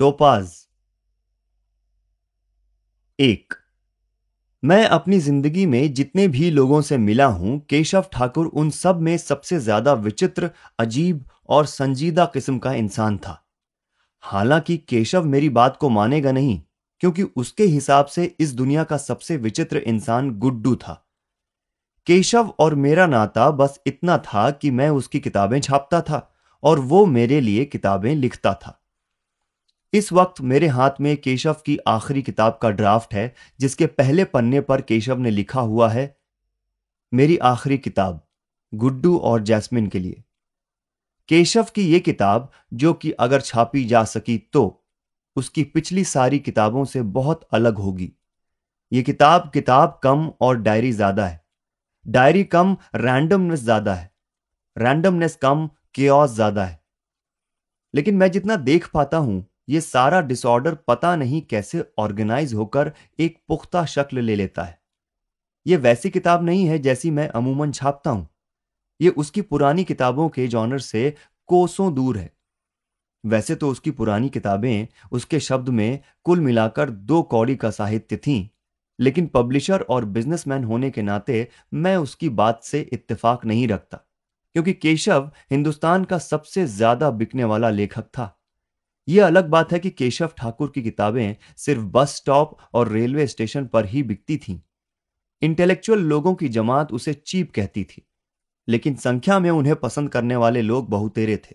Topaz. एक, मैं अपनी ज़िंदगी में जितने भी लोगों से मिला हूँ, केशव ठाकुर उन सब में सबसे ज़्यादा विचित्र, अजीब और संजीदा किस्म का इंसान था। हालाँकि केशव मेरी बात को मानेगा नहीं, क्योंकि उसके हिसाब से इस दुनिया का सबसे विचित्र इंसान गुड्डू था। केशव और मेरा नाता बस इतना था कि मैं उसकी किताबें छापता था और वो मेरे लिए किताबें लिखता था। इस वक्त मेरे हाथ में केशव की आखिरी किताब का ड्राफ्ट है, जिसके पहले पन्ने पर केशव ने लिखा हुआ है, मेरी आखिरी किताब, गुड्डू और जैस्मिन के लिए। केशव की यह किताब, जो कि अगर छापी जा सकी तो उसकी पिछली सारी किताबों से बहुत अलग होगी। यह किताब किताब कम और डायरी ज़्यादा है। डायरी कम रैंडमनेस ज़्यादा है। रैंडमनेस कम केओस ज़्यादा है। लेकिन मैं जितना देख पाता हूँ ये सारा डिसऑर्डर पता नहीं कैसे ऑर्गेनाइज होकर एक पुख्ता शक्ल ले लेता है। ये वैसी किताब नहीं है जैसी मैं अमूमन छापता हूँ। ये उसकी पुरानी किताबों के जॉनर से कोसों दूर है। वैसे तो उसकी पुरानी किताबें उसके शब्द में कुल मिलाकर दो कौड़ी का साहित्य थीं, लेकिन पब्लिशर और बिजनेसमैन होने के नाते मैं उसकी बात से इत्तेफाक नहीं रखता, क्योंकि केशव हिंदुस्तान का सबसे ज़्यादा बिकने वाला लेखक था। यह अलग बात है कि केशव ठाकुर की किताबें सिर्फ़ बस स्टॉप और रेलवे स्टेशन पर ही बिकती थीं। इंटेलेक्चुअल लोगों की जमात उसे चीप कहती थी, लेकिन संख्या में उन्हें पसंद करने वाले लोग बहुतेरे थे।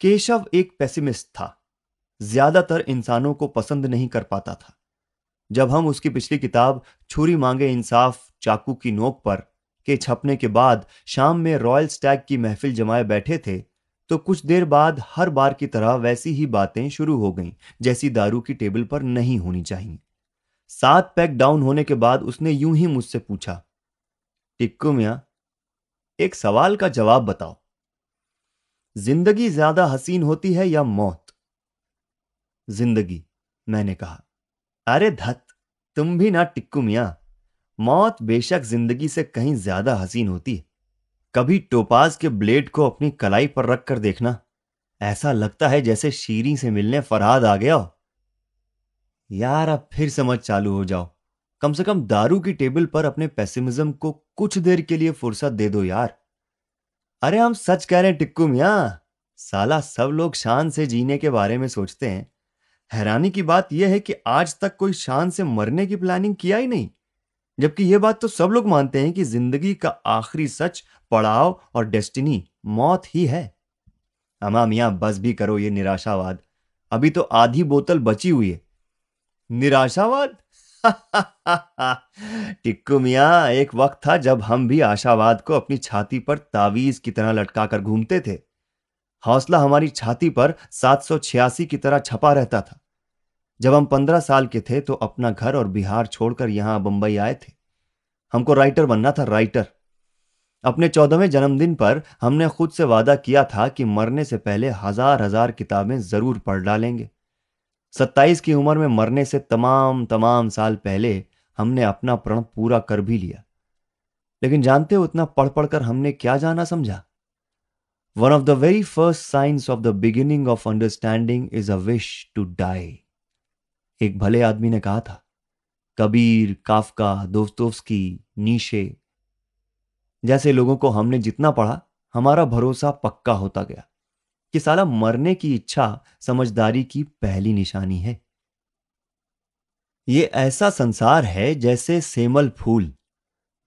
केशव एक पेसिमिस्ट था, ज़्यादातर इंसानों को पसंद नहीं कर पाता था। जब हम उसकी पिछली किताब, छुरी मांगे इंसाफ, चाकू की नोक पर, के छपने के बाद, शाम में रॉयल स्टैग की महफिल जमाए बैठे थे तो कुछ देर बाद हर बार की तरह वैसी ही बातें शुरू हो गईं, जैसी दारू की टेबल पर नहीं होनी चाहिए सात पैक डाउन होने के बाद उसने यूँ ही मुझसे पूछा, टिक्कू मिया, एक सवाल का जवाब बताओ। ज़िंदगी ज़्यादा हसीन होती है या मौत? ज़िंदगी, मैंने कहा। अरे धत, तुम भी ना टिक्कू मिया। मौत बेशक ज़िंदगी से कहीं ज़्यादा हसीन होती है। कभी टोपाज के ब्लेड को अपनी कलाई पर रख कर देखना। ऐसा लगता है जैसे शीरी से मिलने फरहाद आ गया हो। यार, अब फिर समझ चालू हो जाओ। कम से कम दारू की टेबल पर अपने पेसिमिज्म को कुछ देर के लिए फुर्सत दे दो यार। अरे, हम सच कह रहे हैं, टिक्कू मिया। साला, सब लोग शान से जीने के बारे में सोचते हैं। हैरानी की बात यह है कि आज तक कोई शान से मरने की प्लानिंग किया ही नहीं। जबकि यह बात तो सब लोग मानते हैं कि ज़िंदगी का आखिरी सच पड़ाव और डेस्टिनी मौत ही है। अमा मियाँ, बस भी करो ये निराशावाद। अभी तो आधी बोतल बची हुई है। निराशावाद? टिक्कू मियाँ, एक वक्त था जब हम भी आशावाद को अपनी छाती पर तावीज की तरह लटकाकर घूमते थे। हौसला हमारी छाती पर सात सौ छियासी की तरह छपा रहता था। जब हम पंद्रह साल के थे तो अपना घर और बिहार छोड़कर यहाँ बंबई आए थे। हमको राइटर बनना था राइटर अपने चौदहवें जन्मदिन पर हमने खुद से वादा किया था कि मरने से पहले हज़ार हज़ार किताबें ज़रूर पढ़ डालेंगे। सत्ताईस की उम्र में मरने से तमाम तमाम साल पहले हमने अपना प्रण पूरा कर भी लिया। लेकिन जानते हो उतना पढ़ पढ़कर हमने क्या जाना समझा? One of the very first science of the beginning of understanding is a wish to die एक भले आदमी ने कहा था, कबीर, काफका, दोस्तोवस्की, नीशे। जैसे लोगों को हमने जितना पढ़ा, हमारा भरोसा पक्का होता गया कि साला मरने की इच्छा समझदारी की पहली निशानी है। ये ऐसा संसार है जैसे सेमल फूल,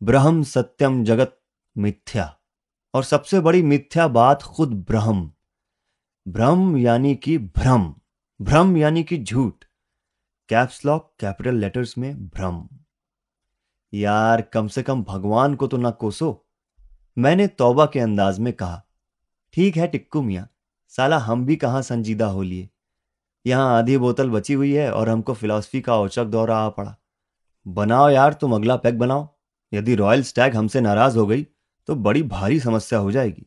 ब्रह्म सत्यम जगत मिथ्या, और सबसे बड़ी मिथ्या बात खुद ब्रह्म। ब्रह्म यानी कि भ्रम भ्रम यानी कि झूठ। कैप्सलॉक कैपिटल लेटर्स में भ्रम। यार, कम से कम भगवान को तो ना कोसो। मैंने तौबा के अंदाज में कहा, ठीक है टिक्कू मिया, साला हम भी कहाँ संजीदा हो लिए? यहाँ आधी बोतल बची हुई है और हमको फिलॉसफी का औचक दौरा आ पड़ा। बनाओ यार, तुम अगला पैक बनाओ। यदि रॉयल स्टैग हमसे नाराज़ हो गई तो बड़ी भारी समस्या हो जाएगी।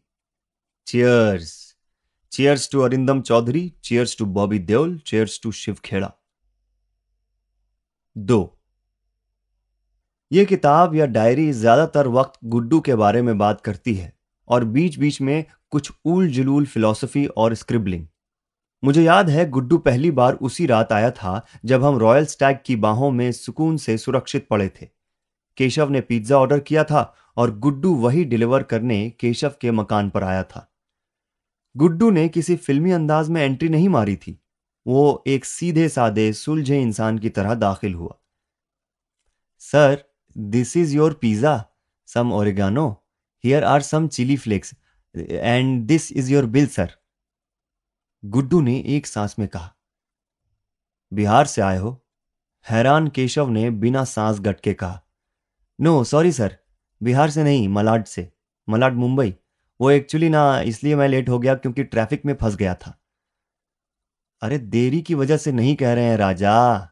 Cheers cheers to Arindam Chaudhary cheers to Bobby Deol cheers to Shiv Khera दो। यह किताब या डायरी ज़्यादातर वक्त गुड्डू के बारे में बात करती है और बीच बीच में कुछ ऊल जुलूल फिलॉसफी और स्क्रिबलिंग। मुझे याद है गुड्डू पहली बार उसी रात आया था जब हम रॉयल स्टैग की बाहों में सुकून से सुरक्षित पड़े थे। केशव ने पिज्जा ऑर्डर किया था और गुड्डू वही डिलीवर करने केशव के मकान पर आया था। गुड्डू ने किसी फिल्मी अंदाज में एंट्री नहीं मारी थी। वो एक सीधे साधे, सुलझे इंसान की तरह दाखिल हुआ। Sir this is your pizza some oregano here are some chilli flakes and this is your bill sir Guddu ने एक सांस में कहा, बिहार से आए हो? हैरान केशव ने बिना सांस गटके कहा नो सॉरी सर बिहार से नहीं, मलाड से, मलाड मुंबई। वो एक्चुअली ना, इसलिए मैं लेट हो गया क्योंकि ट्रैफ़िक में फंस गया था। अरे देरी की वजह से नहीं कह रहे हैं, राजा।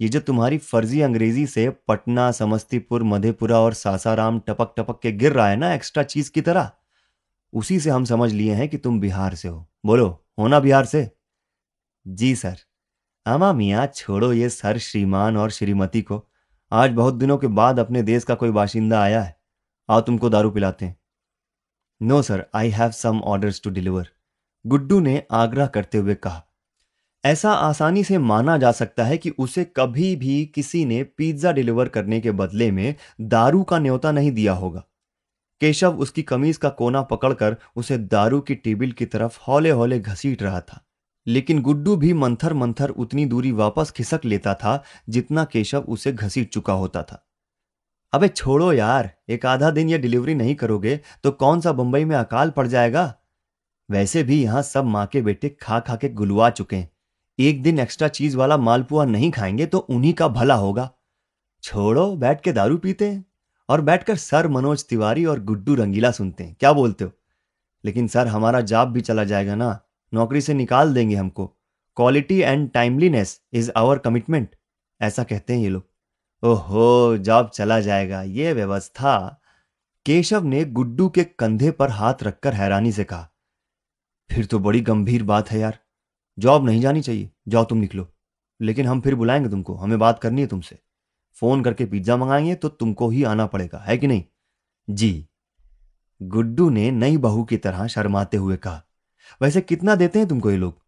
ये जो तुम्हारी फर्जी अंग्रेज़ी से पटना, समस्तीपुर, मधेपुरा और सासाराम टपक टपक के गिर रहा है ना एक्स्ट्रा चीज़ की तरह? उसी से हम समझ लिए हैं कि तुम बिहार से हो। बोलो, होना बिहार से? जी सर। आमा मियाँ, छोड़ो ये सर श्रीमान और श्रीमती को। आज बहुत दिनों के बाद अपने देश का कोई बाशिंदा आया है। आओ तुमको दारू पिलाते हैं। No sir I have some orders to deliver Guddu ने आग्रह करते हुए कहा ऐसा आसानी से माना जा सकता है कि उसे कभी भी किसी ने पिज्जा डिलीवर करने के बदले में दारू का न्योता नहीं दिया होगा। केशव उसकी कमीज का कोना पकड़कर उसे दारू की टेबिल की तरफ़ हौले हौले घसीट रहा था। लेकिन गुड्डू भी मंथर मंथर उतनी दूरी वापस खिसक लेता था जितना केशव उसे घसीट चुका होता था। अबे छोड़ो यार, एक आधा दिन ये डिलीवरी नहीं करोगे तो कौन सा बंबई में अकाल पड़ जाएगा? वैसे भी यहाँ सब माँ के बेटे खा खा के गुलवा चुके हैं। एक दिन एक्स्ट्रा चीज़ वाला मालपुआ नहीं खाएँगे तो उन्हीं का भला होगा। छोड़ो, बैठ के दारू पीते हैं और बैठकर सर मनोज तिवारी और गुड्डू रंगीला सुनते हैं। क्या बोलते हो? लेकिन सर, हमारा जॉब भी चला जाएगा ना। नौकरी से निकाल देंगे हमको। Quality and timeliness is our commitment ऐसा कहते हैं ये लोग। ओहो जॉब चला जाएगा। ये व्यवस्था। केशव ने गुड्डू के कंधे पर हाथ रखकर हैरानी से कहा, फिर तो बड़ी गंभीर बात है यार। जॉब नहीं जानी चाहिए। जाओ तुम निकलो। लेकिन हम फिर बुलाएँगे तुमको। हमें बात करनी है तुमसे। फ़ोन करके पिज्जा मंगाएँगे तो तुमको ही आना पड़ेगा। है कि नहीं? जी। गुड्डू ने नई बहू की तरह शर्माते हुए कहा, वैसे कितना देते हैं तुमको ये लोग?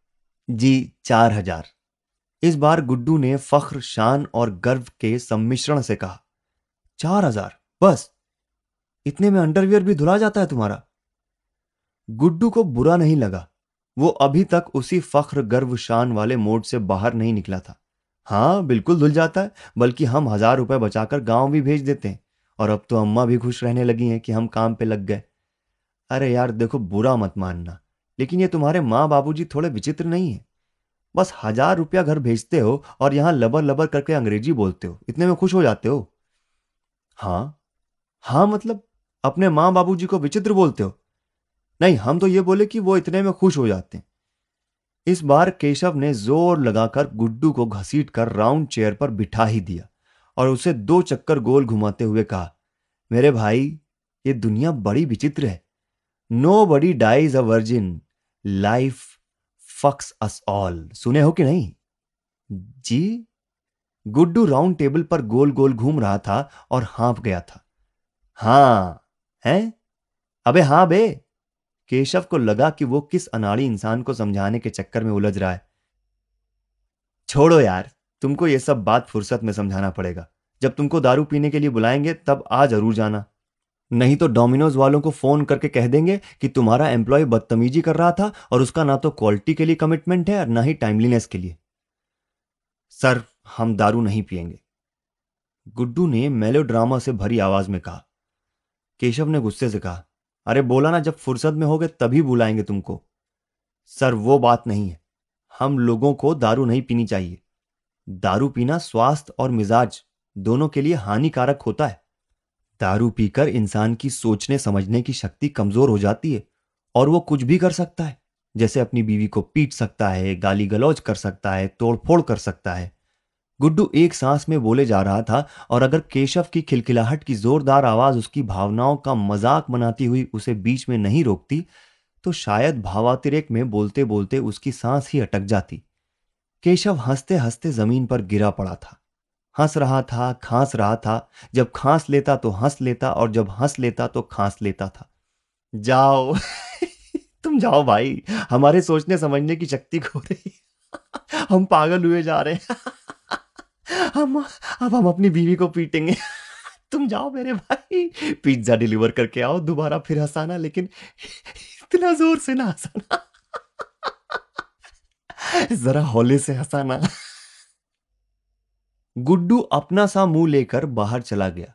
जी, चार हज़ार। इस बार गुड्डू ने फख्र, शान और गर्व के सम्मिश्रण से कहा, चार हज़ार? बस। इतने में अंडरवियर भी धुला जाता है तुम्हारा? गुड्डू को बुरा नहीं लगा। वो अभी तक उसी फख्र गर्व शान वाले मोड से बाहर नहीं निकला था। हाँ बिल्कुल धुल जाता है, बल्कि हम हज़ार रुपए बचाकर गाँव भी भेज देते हैं। और अब तो अम्मा भी खुश रहने लगी हैं कि हम काम पे लग गए। अरे यार, देखो, बुरा मत मानना। लेकिन ये तुम्हारे माँ बाबूजी थोड़े विचित्र नहीं है। बस हज़ार रुपया घर भेजते हो और यहाँ लबर लबर करके अंग्रेज़ी बोलते हो। इतने में खुश हो जाते हो। हाँ। हाँ मतलब अपने माँ बाबूजी को विचित्र बोलते हो। नहीं, हम तो ये बोले कि वो इतने में खुश हो जाते हैं। इस बार केशव ने ज़ोर लगाकर गुड्डू को घसीट कर राउंड चेयर पर बिठा ही दिया और उसे दो चक्कर गोल घुमाते हुए कहा, मेरे भाई, ये दुनिया बड़ी विचित्र है। Nobody dies a virgin. Life fucks us all. सुने हो कि नहीं? जी। गुड्डू राउंड टेबल पर गोल गोल घूम रहा था और हाँप गया था। हाँ, है? अबे हाँ बे। केशव को लगा कि वो किस अनाड़ी इंसान को समझाने के चक्कर में उलझ रहा है। छोड़ो यार, तुमको ये सब बात फुर्सत में समझाना पड़ेगा। जब तुमको दारू पीने के लिए बुलाएँगे, तब आ ज़रूर जाना। नहीं तो डोमिनोज वालों को फ़ोन करके कह देंगे कि तुम्हारा एम्प्लॉय बदतमीजी कर रहा था और उसका ना तो क्वालिटी के लिए कमिटमेंट है और ना ही टाइमलीनेस के लिए। सर, हम दारू नहीं पिएँगे गुड्डू ने मेलोड्रामा से भरी आवाज़ में कहा। केशव ने गुस्से से कहा अरे बोला ना, जब फुर्सत में होगे तभी बुलाएँगे तुमको। सर, वो बात नहीं है। हम लोगों को दारू नहीं पीनी चाहिए। दारू पीना स्वास्थ्य और मिजाज दोनों के लिए हानिकारक होता है। दारू पीकर इंसान की सोचने समझने की शक्ति कमज़ोर हो जाती है और वो कुछ भी कर सकता है। जैसे अपनी बीवी को पीट सकता है, गाली गलौज कर सकता है, तोड़फोड़ कर सकता है। गुड्डू एक सांस में बोले जा रहा था और अगर केशव की खिलखिलाहट की जोरदार आवाज़ उसकी भावनाओं का मज़ाक बनाती हुई उसे बीच में नहीं रोकती तो शायद भावातिरेक में बोलते बोलते उसकी सांस ही अटक जाती। केशव हँसते हँसते ज़मीन पर गिरा पड़ा था। हंस रहा था, खांस रहा था। जब खांस लेता तो हंस लेता और जब हंस लेता तो खांस लेता था। जाओ। तुम जाओ भाई। हमारे सोचने समझने की शक्ति खो रही हम पागल हुए जा रहे हैं। हम, अब हम अपनी बीवी को पीटेंगे। तुम जाओ मेरे भाई। पिज्जा डिलीवर करके आओ, दोबारा फिर हंसाना, लेकिन इतना ज़ोर से ना हंसाना। जरा हौले से हंसाना। गुड्डू अपना सा मुँह लेकर बाहर चला गया।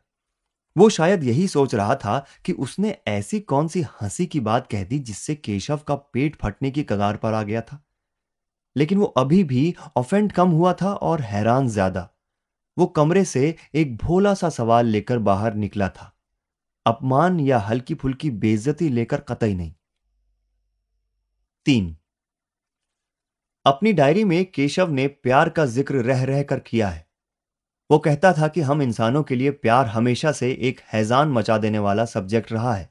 वो शायद यही सोच रहा था कि उसने ऐसी कौन सी हँसी की बात कह दी जिससे केशव का पेट फटने की कगार पर आ गया था। लेकिन वो अभी भी ऑफेंड कम हुआ था और हैरान ज़्यादा। वो कमरे से एक भोला सा सवाल लेकर बाहर निकला था। अपमान या हल्की फुल्की बेइज्जती लेकर कतई नहीं। तीन। अपनी डायरी में केशव ने प्यार का ज़िक्र रह रह कर किया है। वो कहता था कि हम इंसानों के लिए प्यार हमेशा से एक हैजान मचा देने वाला सब्जेक्ट रहा है।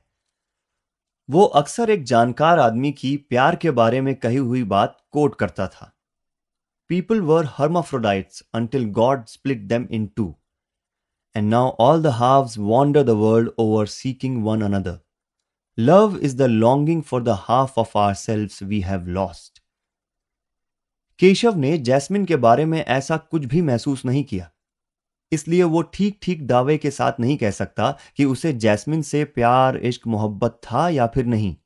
वो अक्सर एक जानकार आदमी की प्यार के बारे में कही हुई बात कोट करता था। Were hermaphrodites until God split them in two and now all the halves wander the world over seeking one another love is the longing for the half of ourselves we have lost Keshav ने Jasmine के बारे में ऐसा कुछ भी महसूस नहीं किया। इसलिए वो ठीक ठीक दावे के साथ नहीं कह सकता कि उसे जैस्मिन से प्यार, इश्क, मोहब्बत था या फिर नहीं।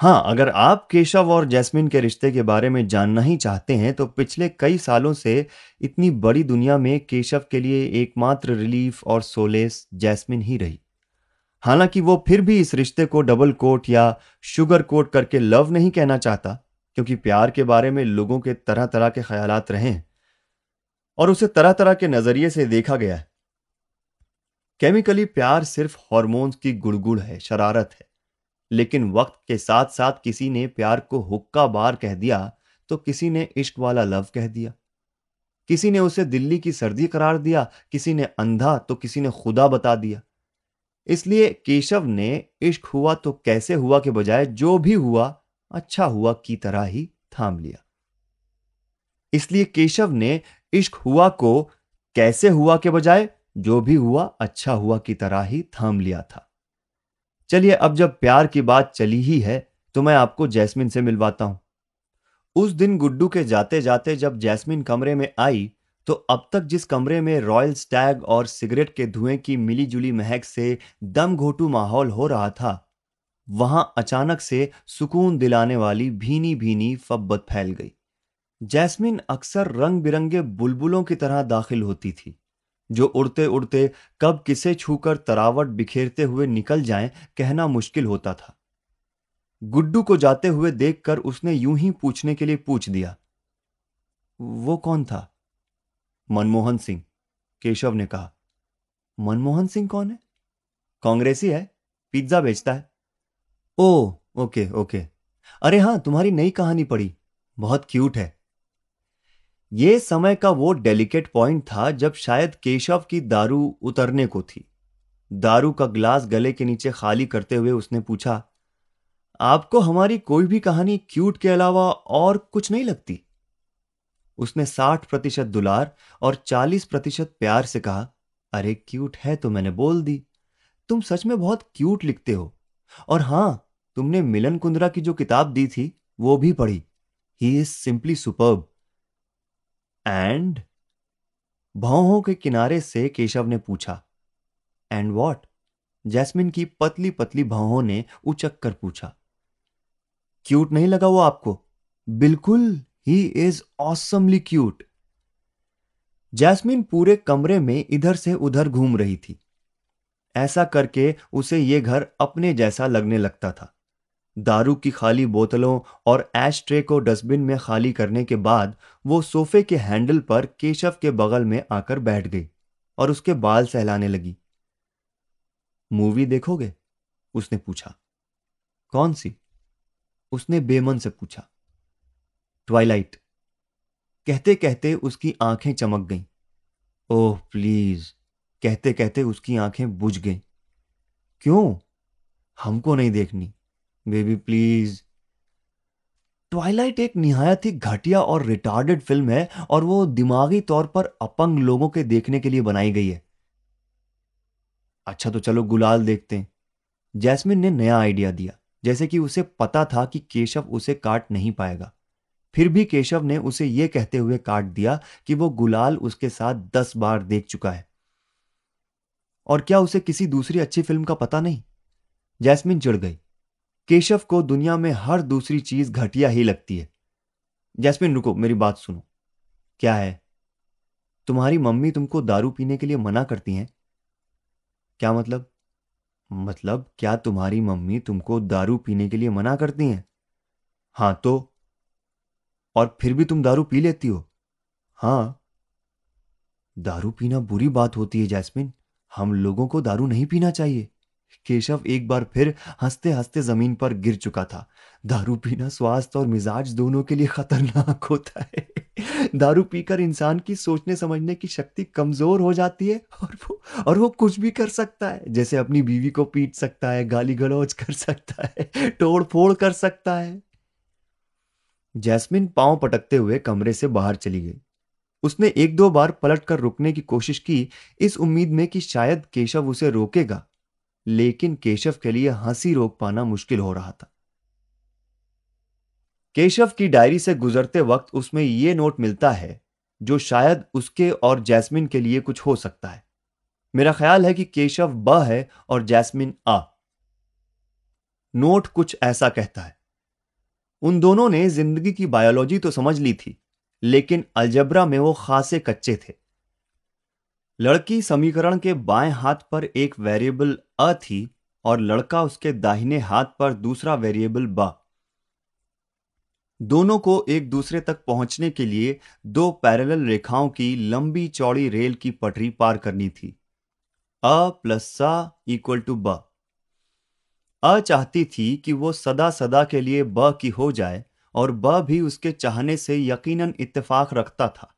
हाँ अगर आप केशव और जैस्मिन के रिश्ते के बारे में जानना ही चाहते हैं तो पिछले कई सालों से इतनी बड़ी दुनिया में केशव के लिए एकमात्र रिलीफ और सोलेस जैस्मिन ही रही। हालाँकि वो फिर भी इस रिश्ते को डबल कोट या शुगर कोट करके लव नहीं कहना चाहता, क्योंकि प्यार के बारे में लोगों के तरह तरह के ख्यालात रहे हैं। और उसे तरह तरह के नज़रिए से देखा गया है। केमिकली प्यार सिर्फ़ हॉर्मोन्स की गुड़गुड़ है, शरारत है। लेकिन वक्त के साथ साथ किसी ने प्यार को हुक्का बार कह दिया तो किसी ने इश्क वाला लव कह दिया। किसी ने उसे दिल्ली की सर्दी करार दिया, किसी ने अंधा तो किसी ने खुदा बता दिया। इसलिए केशव ने, इश्क हुआ तो कैसे हुआ के बजाय जो भी हुआ अच्छा हुआ की तरह ही थाम लिया। इसलिए केशव ने इश्क हुआ को कैसे हुआ के बजाय जो भी हुआ अच्छा हुआ की तरह ही थाम लिया था। चलिए अब जब प्यार की बात चली ही है तो मैं आपको जैस्मिन से मिलवाता हूँ। उस दिन गुड्डू के जाते जाते जब जैस्मिन कमरे में आई तो अब तक जिस कमरे में रॉयल स्टैग और सिगरेट के धुएँ की मिली जुली महक से दम घोटू माहौल हो रहा था, वहाँ अचानक से सुकून दिलाने वाली भीनी भीनी फब्बत फैल गई। जैस्मिन अक्सर रंग बिरंगे बुलबुलों की तरह दाखिल होती थी। जो उड़ते उड़ते कब किसे छूकर तरावट बिखेरते हुए निकल जाएँ, कहना मुश्किल होता था। गुड्डू को जाते हुए देखकर उसने यूँ ही पूछने के लिए पूछ दिया, वो कौन था? मनमोहन सिंह, केशव ने कहा, मनमोहन सिंह कौन है? कांग्रेसी है, पिज्जा बेचता है। Oh, okay okay. अरे हाँ, तुम्हारी नई कहानी पढ़ी, बहुत क्यूट है। ये समय का वो डेलिकेट पॉइंट था जब शायद केशव की दारू उतरने को थी। दारू का ग्लास गले के नीचे खाली करते हुए उसने पूछा, आपको हमारी कोई भी कहानी क्यूट के अलावा और कुछ नहीं लगती? उसने साठ प्रतिशत दुलार और चालीस प्रतिशत प्यार से कहा, अरे क्यूट है तो मैंने बोल दी। तुम सच में बहुत क्यूट लिखते हो। और हाँ, तुमने मिलन कुंद्रा की जो किताब दी थी, वो भी पढ़ी। He is simply superb and भौहों के किनारे से केशव ने पूछा एंड वॉट जैस्मिन की पतली पतली भौहों ने उचक कर पूछा क्यूट नहीं लगा वो आपको? बिल्कुल he is awesomely cute Jasmine पूरे कमरे में इधर से उधर घूम रही थी। ऐसा करके उसे ये घर अपने जैसा लगने लगता था। दारू की खाली बोतलों और एश ट्रे को डस्टबिन में खाली करने के बाद वो सोफे के हैंडल पर केशव के बगल में आकर बैठ गई और उसके बाल सहलाने लगी। मूवी देखोगे? उसने पूछा। कौन सी? उसने बेमन से पूछा। ट्वाइलाइट। कहते कहते उसकी आँखें चमक गईं। Oh, please. कहते कहते उसकी आँखें बुझ गईं। क्यों? हमको नहीं देखनी। बेबी प्लीज़ ट्वाइलाइट एक निहायत ही घटिया और रिटार्डेड फ़िल्म है और वो दिमागी तौर पर अपंग लोगों के देखने के लिए बनाई गई है। अच्छा तो चलो गुलाल देखते हैं। जैस्मिन ने नया आइडिया दिया, जैसे कि उसे पता था कि केशव उसे काट नहीं पाएगा। फिर भी केशव ने उसे यह कहते हुए काट दिया कि वो गुलाल उसके साथ दस बार देख चुका है। और क्या उसे किसी दूसरी अच्छी फ़िल्म का पता नहीं? जैस्मिन चिड़ गई। केशव को दुनिया में हर दूसरी चीज़ घटिया ही लगती है। जैस्मिन, रुको, मेरी बात सुनो। क्या है? तुम्हारी मम्मी तुमको दारू पीने के लिए मना करती हैं? क्या मतलब? मतलब क्या तुम्हारी मम्मी तुमको दारू पीने के लिए मना करती हैं? हाँ तो? और फिर भी तुम दारू पी लेती हो? हाँ। दारू पीना बुरी बात होती है, जैस्मिन। हम लोगों को दारू नहीं पीना चाहिए। केशव एक बार फिर हँसते हँसते ज़मीन पर गिर चुका था। दारू पीना स्वास्थ्य और मिजाज दोनों के लिए खतरनाक होता है। दारू पीकर इंसान की सोचने समझने की शक्ति कमज़ोर हो जाती है और वो और वो कुछ भी कर सकता है। जैसे अपनी बीवी को पीट सकता है, गाली गलौज कर सकता है, तोड़ फोड़ कर सकता है। जैस्मिन पाँव पटकते हुए कमरे से बाहर चली गई। उसने एक दो बार पलटकर रुकने की कोशिश की। इस उम्मीद में कि शायद केशव उसे रोकेगा। लेकिन केशव के लिए हँसी रोक पाना मुश्किल हो रहा था। केशव की डायरी से गुजरते वक्त उसमें यह नोट मिलता है, जो शायद उसके और जैस्मिन के लिए कुछ हो सकता है। मेरा ख्याल है कि केशव ब है और जैस्मिन आ। नोट कुछ ऐसा कहता है। उन दोनों ने ज़िंदगी की बायोलॉजी तो समझ ली थी, लेकिन अलजबरा में वो खासे कच्चे थे। लड़की समीकरण के बाएँ हाथ पर एक वेरिएबल अ थी और लड़का उसके दाहिने हाथ पर दूसरा वेरिएबल ब। दोनों को एक दूसरे तक पहुँचने के लिए दो पैरेलल रेखाओं की लंबी चौड़ी रेल की पटरी पार करनी थी। अ प्लस सा इक्वल टू ब। अ चाहती थी कि वो सदा सदा के लिए ब की हो जाए और ब भी उसके चाहने से यकीनन इत्तेफाक रखता था।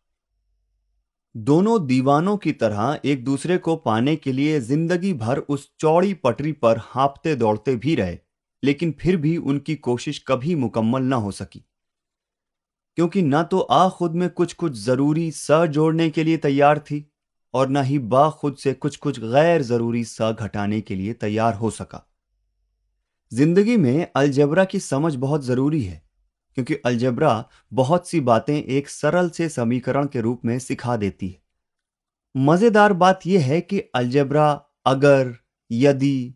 दोनों दीवानों की तरह एक दूसरे को पाने के लिए ज़िंदगी भर उस चौड़ी पटरी पर हाँपते दौड़ते भी रहे, लेकिन फिर भी उनकी कोशिश कभी मुकम्मल न हो सकी। क्योंकि न तो आ खुद में कुछ कुछ ज़रूरी स जोड़ने के लिए तैयार थी, और न ही बा खुद से कुछ कुछ गैर ज़रूरी स घटाने के लिए तैयार हो सका। ज़िंदगी में अलजबरा की समझ बहुत ज़रूरी है क्योंकि अलजबरा बहुत सी बातें एक सरल से समीकरण के रूप में सिखा देती है। मज़ेदार बात यह है कि अलजबरा अगर, यदि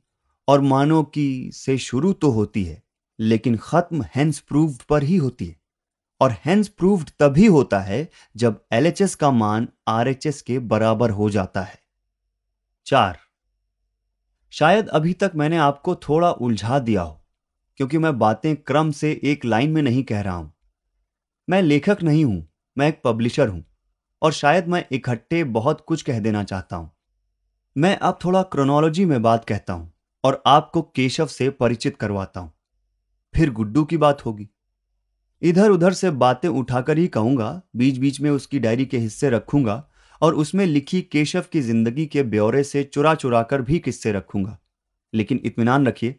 और मानो की से शुरू तो होती है, लेकिन खत्म हैंस प्रूव्ड पर ही होती है। और हैंस प्रूव्ड तभी होता है जब एलएचएस का मान आरएचएस के बराबर हो जाता है। चार। शायद अभी तक मैंने आपको थोड़ा उलझा दिया हो। क्योंकि मैं बातें क्रम से एक लाइन में नहीं कह रहा हूँ। मैं लेखक नहीं हूँ, मैं एक पब्लिशर हूँ, और शायद मैं इकट्ठे बहुत कुछ कह देना चाहता हूँ। मैं अब थोड़ा क्रोनोलॉजी में बात कहता हूँ और आपको केशव से परिचित करवाता हूँ। फिर गुड्डू की बात होगी। इधर उधर से बातें उठाकर ही कहूँगा बीच बीच में उसकी डायरी के हिस्से रखूँगा और उसमें लिखी केशव की ज़िंदगी के ब्यौरे से चुरा चुरा कर भी किस्से रखूँगा। लेकिन इत्मीनान रखिए।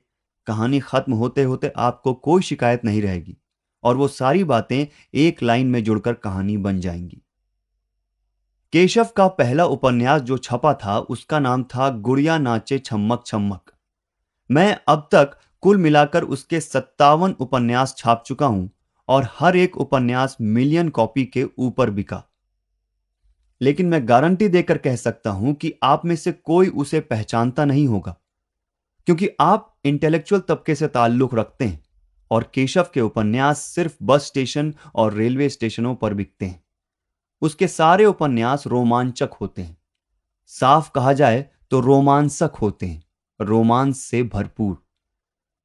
कहानी खत्म होते होते आपको कोई शिकायत नहीं रहेगी और वो सारी बातें एक लाइन में जुड़कर कहानी बन जाएँगी। केशव का पहला उपन्यास जो छपा था उसका नाम था गुड़िया नाचे छम्मक छम्मक। मैं अब तक कुल मिलाकर उसके सत्तावन उपन्यास छाप चुका हूँ और हर एक उपन्यास मिलियन कॉपी के ऊपर बिका। लेकिन मैं गारंटी देकर कह सकता हूँ कि आप में से कोई उसे पहचानता नहीं होगा। क्योंकि आप इंटेलेक्चुअल तबके से ताल्लुक रखते हैं और केशव के उपन्यास सिर्फ़ बस स्टेशन और रेलवे स्टेशनों पर बिकते हैं। उसके सारे उपन्यास रोमांचक होते हैं। साफ़ कहा जाए तो रोमांसक होते हैं, रोमांस से भरपूर।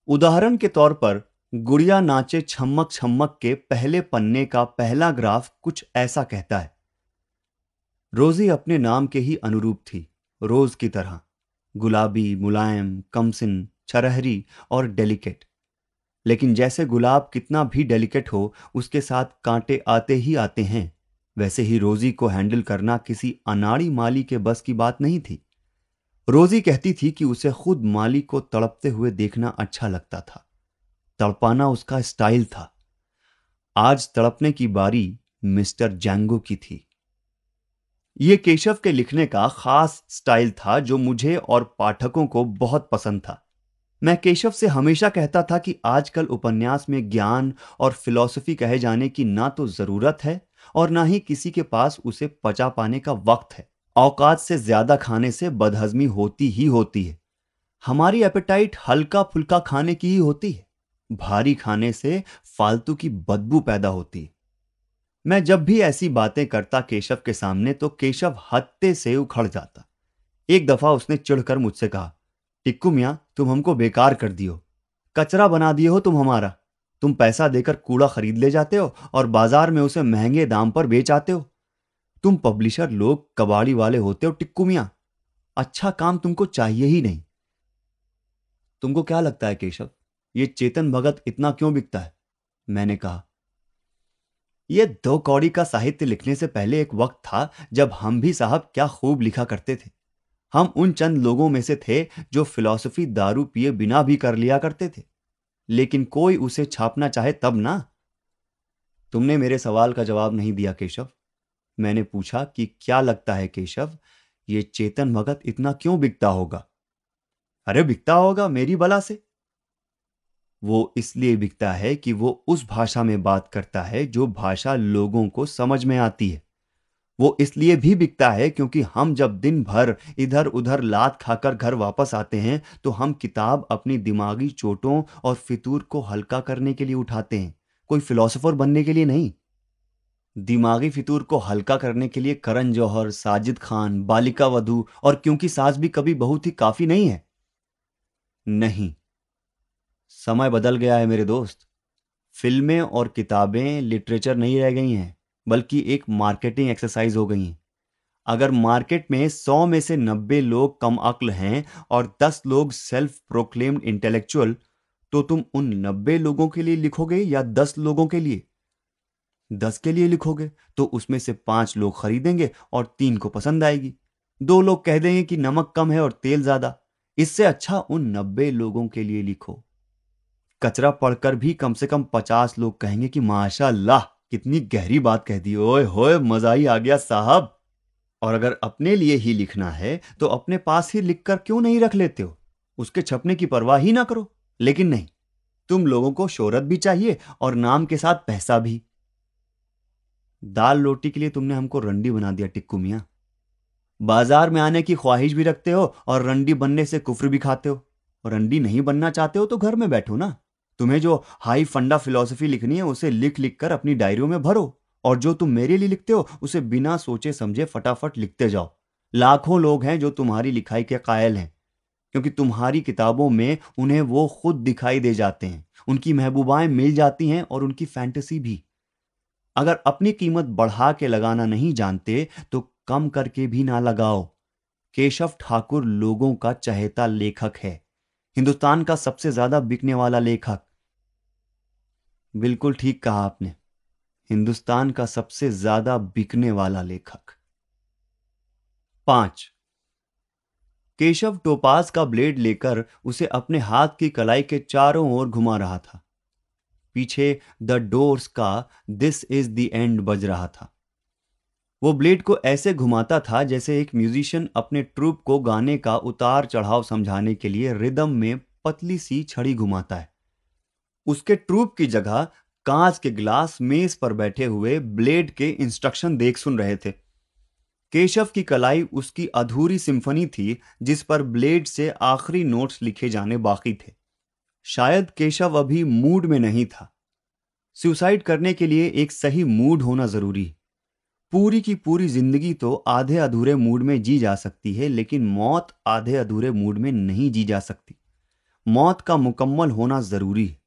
उदाहरण के तौर पर गुड़िया नाचे छम्मक छम्मक के पहले पन्ने का पहला ग्राफ कुछ ऐसा कहता है, रोजी अपने नाम के ही अनुरूप थी, रोज की तरह। गुलाबी, मुलायम, कमसिन छरहरी और डेलिकेट। लेकिन जैसे गुलाब कितना भी डेलिकेट हो, उसके साथ कांटे आते ही आते हैं। वैसे ही रोजी को हैंडल करना किसी अनाड़ी माली के बस की बात नहीं थी। रोजी कहती थी कि उसे खुद माली को तड़पते हुए देखना अच्छा लगता था। तड़पाना उसका स्टाइल था। आज तड़पने की बारी मिस्टर जैंगो की थी। यह केशव के लिखने का खास स्टाइल था जो मुझे और पाठकों को बहुत पसंद था। मैं केशव से हमेशा कहता था कि आजकल उपन्यास में ज्ञान और फिलॉसफी कहे जाने की ना तो ज़रूरत है और ना ही किसी के पास उसे पचा पाने का वक्त है। औकात से ज़्यादा खाने से बदहजमी होती ही होती है। हमारी एपेटाइट हल्का फुल्का खाने की ही होती है। भारी खाने से फालतू की बदबू पैदा होती है। मैं जब भी ऐसी बातें करता केशव के सामने तो केशव हत्ते से उखड़ जाता। एक दफ़ा उसने चिढ़कर मुझसे कहा, टिक्कू मिया, तुम हमको बेकार कर दियो। कचरा बना दिए हो तुम हमारा। तुम पैसा देकर कूड़ा खरीद ले जाते हो और बाज़ार में उसे महँगे दाम पर बेच आते हो। तुम पब्लिशर लोग, कबाड़ी वाले होते हो, टिक्कू मिया। अच्छा काम तुमको चाहिए ही नहीं। तुमको क्या लगता है केशव? ये चेतन भगत इतना क्यों बिकता है? मैंने कहा यह दो कौड़ी का साहित्य लिखने से पहले एक वक्त था जब हम भी साहब क्या खूब लिखा करते थे। हम उन चंद लोगों में से थे जो फिलॉसफी दारू पिए बिना भी कर लिया करते थे। लेकिन कोई उसे छापना चाहे तब ना। तुमने मेरे सवाल का जवाब नहीं दिया, केशव। मैंने पूछा कि क्या लगता है, केशव, ये चेतन भगत इतना क्यों बिकता होगा? अरे बिकता होगा मेरी बला से। वो इसलिए बिकता है कि वो उस भाषा में बात करता है जो भाषा लोगों को समझ में आती है। वो इसलिए भी बिकता है क्योंकि हम जब दिन भर इधर उधर लात खाकर घर वापस आते हैं तो हम किताब अपनी दिमागी चोटों और फितूर को हल्का करने के लिए उठाते हैं। कोई फिलोसोफर बनने के लिए नहीं। दिमागी फितूर को हल्का करने के लिए करण जौहर, साजिद खान, बालिका वधु और क्योंकि सास भी कभी बहुत ही काफ़ी नहीं है। नहीं। समय बदल गया है मेरे दोस्त। फ़िल्में और किताबें लिटरेचर नहीं रह गई हैं, बल्कि एक मार्केटिंग एक्सरसाइज हो गई हैं। अगर मार्केट में सौ में से नब्बे लोग कम अक्ल हैं और दस लोग सेल्फ प्रोक्लेम्ड इंटेलेक्चुअल तो तुम उन नब्बे लोगों के लिए लिखोगे या दस लोगों के लिए? दस के लिए लिखोगे तो उसमें से पाँच लोग खरीदेंगे और तीन को पसंद आएगी। दो लोग कह देंगे कि नमक कम है और तेल ज़्यादा। इससे अच्छा उन नब्बे लोगों के लिए लिखो। कचरा पढ़कर भी कम से कम पचास लोग कहेंगे कि माशाल्लाह, कितनी गहरी बात कह दी। ओए होए, मज़ा ही आ गया साहब। और अगर अपने लिए ही लिखना है तो अपने पास ही लिखकर क्यों नहीं रख लेते हो? उसके छपने की परवाह ही ना करो। लेकिन नहीं, तुम लोगों को शोहरत भी चाहिए और नाम के साथ पैसा भी। दाल रोटी के लिए तुमने हमको रंडी बना दिया, टिक्कू मिया। बाज़ार में आने की ख्वाहिश भी रखते हो और रंडी बनने से कुफर भी खाते हो। रंडी नहीं बनना चाहते हो तो घर में बैठो ना। तुम्हें जो हाई फंडा फिलोसफी लिखनी है, उसे लिख लिख कर अपनी डायरियों में भरो। और जो तुम मेरे लिए लिखते हो, उसे बिना सोचे समझे फटाफट लिखते जाओ। लाखों लोग हैं जो तुम्हारी लिखाई के कायल हैं, क्योंकि तुम्हारी किताबों में उन्हें वो खुद दिखाई दे जाते हैं। उनकी महबूबाएँ मिल जाती हैं और उनकी फैंटेसी भी। अगर अपनी कीमत बढ़ा के लगाना नहीं जानते तो कम करके भी ना लगाओ। केशव ठाकुर लोगों का चहेता लेखक है। हिंदुस्तान का सबसे ज़्यादा बिकने वाला लेखक। बिल्कुल ठीक कहा आपने। हिंदुस्तान का सबसे ज़्यादा बिकने वाला लेखक। पाँच। केशव टोपास का ब्लेड लेकर उसे अपने हाथ की कलाई के चारों ओर घुमा रहा था। पीछे द डोर्स का दिस इज़ द एंड बज रहा था। वो ब्लेड को ऐसे घुमाता था जैसे एक म्यूजिशियन अपने ट्रूप को गाने का उतार चढ़ाव समझाने के लिए रिदम में पतली सी छड़ी घुमाता है। उसके ट्रूप की जगह कांच के ग्लास मेज पर बैठे हुए ब्लेड के इंस्ट्रक्शन देख सुन रहे थे। केशव की कलाई उसकी अधूरी सिंफनी थी, जिस पर ब्लेड से आखिरी नोट्स लिखे जाने बाकी थे। शायद केशव अभी मूड में नहीं था। सुसाइड करने के लिए एक सही मूड होना ज़रूरी पूरी की पूरी ज़िंदगी तो आधे अधूरे मूड में जी जा सकती है, लेकिन मौत आधे अधूरे मूड में नहीं जी जा सकती। मौत का मुकम्मल होना ज़रूरी है।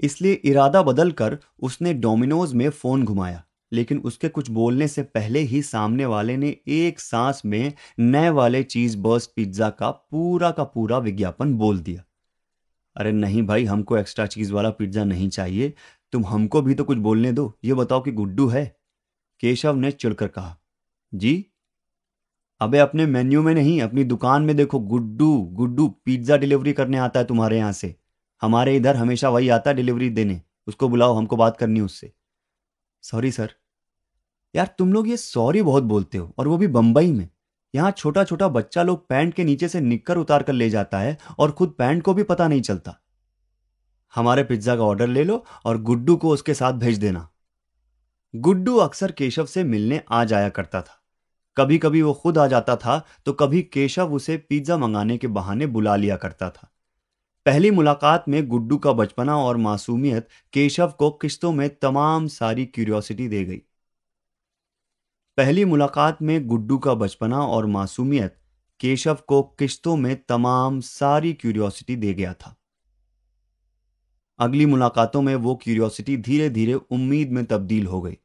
इसलिए इरादा बदलकर उसने डोमिनोज में फ़ोन घुमाया, लेकिन उसके कुछ बोलने से पहले ही सामने वाले ने एक सांस में नए वाले चीज़ बर्स्ट पिज्जा का पूरा का पूरा विज्ञापन बोल दिया। अरे नहीं भाई, हमको एक्स्ट्रा चीज़ वाला पिज्जा नहीं चाहिए। तुम हमको भी तो कुछ बोलने दो, ये बताओ कि गुड्डू है? केशव ने चिड़कर कहा, जी? अबे अपने मेन्यू में नहीं, अपनी दुकान में देखो, गुड्डू गुड्डू पिज्जा डिलीवरी करने आता है तुम्हारे यहाँ से। हमारे इधर हमेशा वही आता डिलीवरी देने। उसको बुलाओ, हमको बात करनी उससे। Sorry, sir. यार, तुम लोग ये सॉरी बहुत बोलते हो, और वो भी बंबई में। यहाँ छोटा छोटा बच्चा लोग पैंट के नीचे से निककर उतार कर ले जाता है, और खुद पैंट को भी पता नहीं चलता। हमारे पिज्जा का ऑर्डर ले लो, और गुड्डू को उसके साथ भेज देना। गुड्डू अक्सर केशव से मिलने आ जाया करता था। कभी कभी वो खुद आ जाता था तो कभी केशव उसे पिज्जा मंगाने के बहाने बुला लिया करता था। पहली मुलाकात में गुड्डू का बचपना और मासूमियत केशव को किश्तों में तमाम सारी क्यूरियोसिटी दे गई। पहली मुलाकात में गुड्डू का बचपना और मासूमियत केशव को किश्तों में तमाम सारी क्यूरियोसिटी दे गया था। अगली मुलाकातों में वो क्यूरियोसिटी धीरे धीरे उम्मीद में तब्दील हो गई।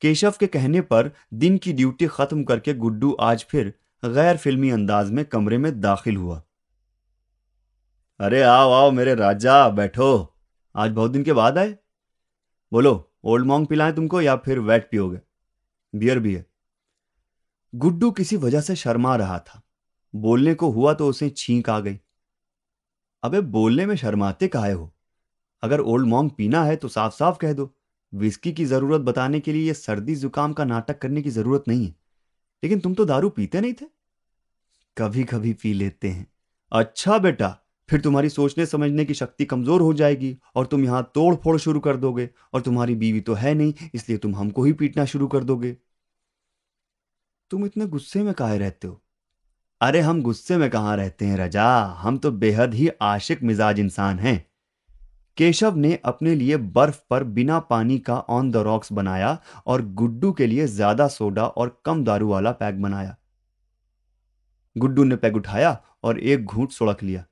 केशव के कहने पर दिन की ड्यूटी खत्म करके गुड्डू आज फिर गैर फिल्मी अंदाज में कमरे में दाखिल हुआ। अरे आओ आओ मेरे राजा, बैठो। आज बहुत दिन के बाद आए। बोलो, ओल्ड मॉन्ग पिलाएँ तुमको या फिर वेट पियोगे? बियर भी है। गुड्डू किसी वजह से शर्मा रहा था। बोलने को हुआ तो उसे छींक आ गई। अबे, बोलने में शर्माते काहे हो? अगर ओल्ड मॉन्ग पीना है तो साफ़ साफ़ कह दो। विस्की की ज़रूरत बताने के लिए यह सर्दी जुकाम का नाटक करने की ज़रूरत नहीं है। लेकिन तुम तो दारू पीते नहीं थे। कभी कभी पी लेते हैं। अच्छा बेटा फिर तुम्हारी सोचने समझने की शक्ति कमज़ोर हो जाएगी और तुम यहाँ तोड़ फोड़ शुरू कर दोगे और तुम्हारी बीवी तो है नहीं, इसलिए तुम हमको ही पीटना शुरू कर दोगे। तुम इतने गुस्से में काहे रहते हो? अरे हम गुस्से में कहाँ रहते हैं रजा? हम तो बेहद ही आशिक मिजाज इंसान हैं। केशव ने अपने लिए बर्फ़ पर बिना पानी का ऑन द रॉक्स बनाया और गुड्डू के लिए ज़्यादा सोडा और कम दारू वाला पैक बनाया। गुड्डू ने पैग उठाया और एक घूंट सुड़क लिया।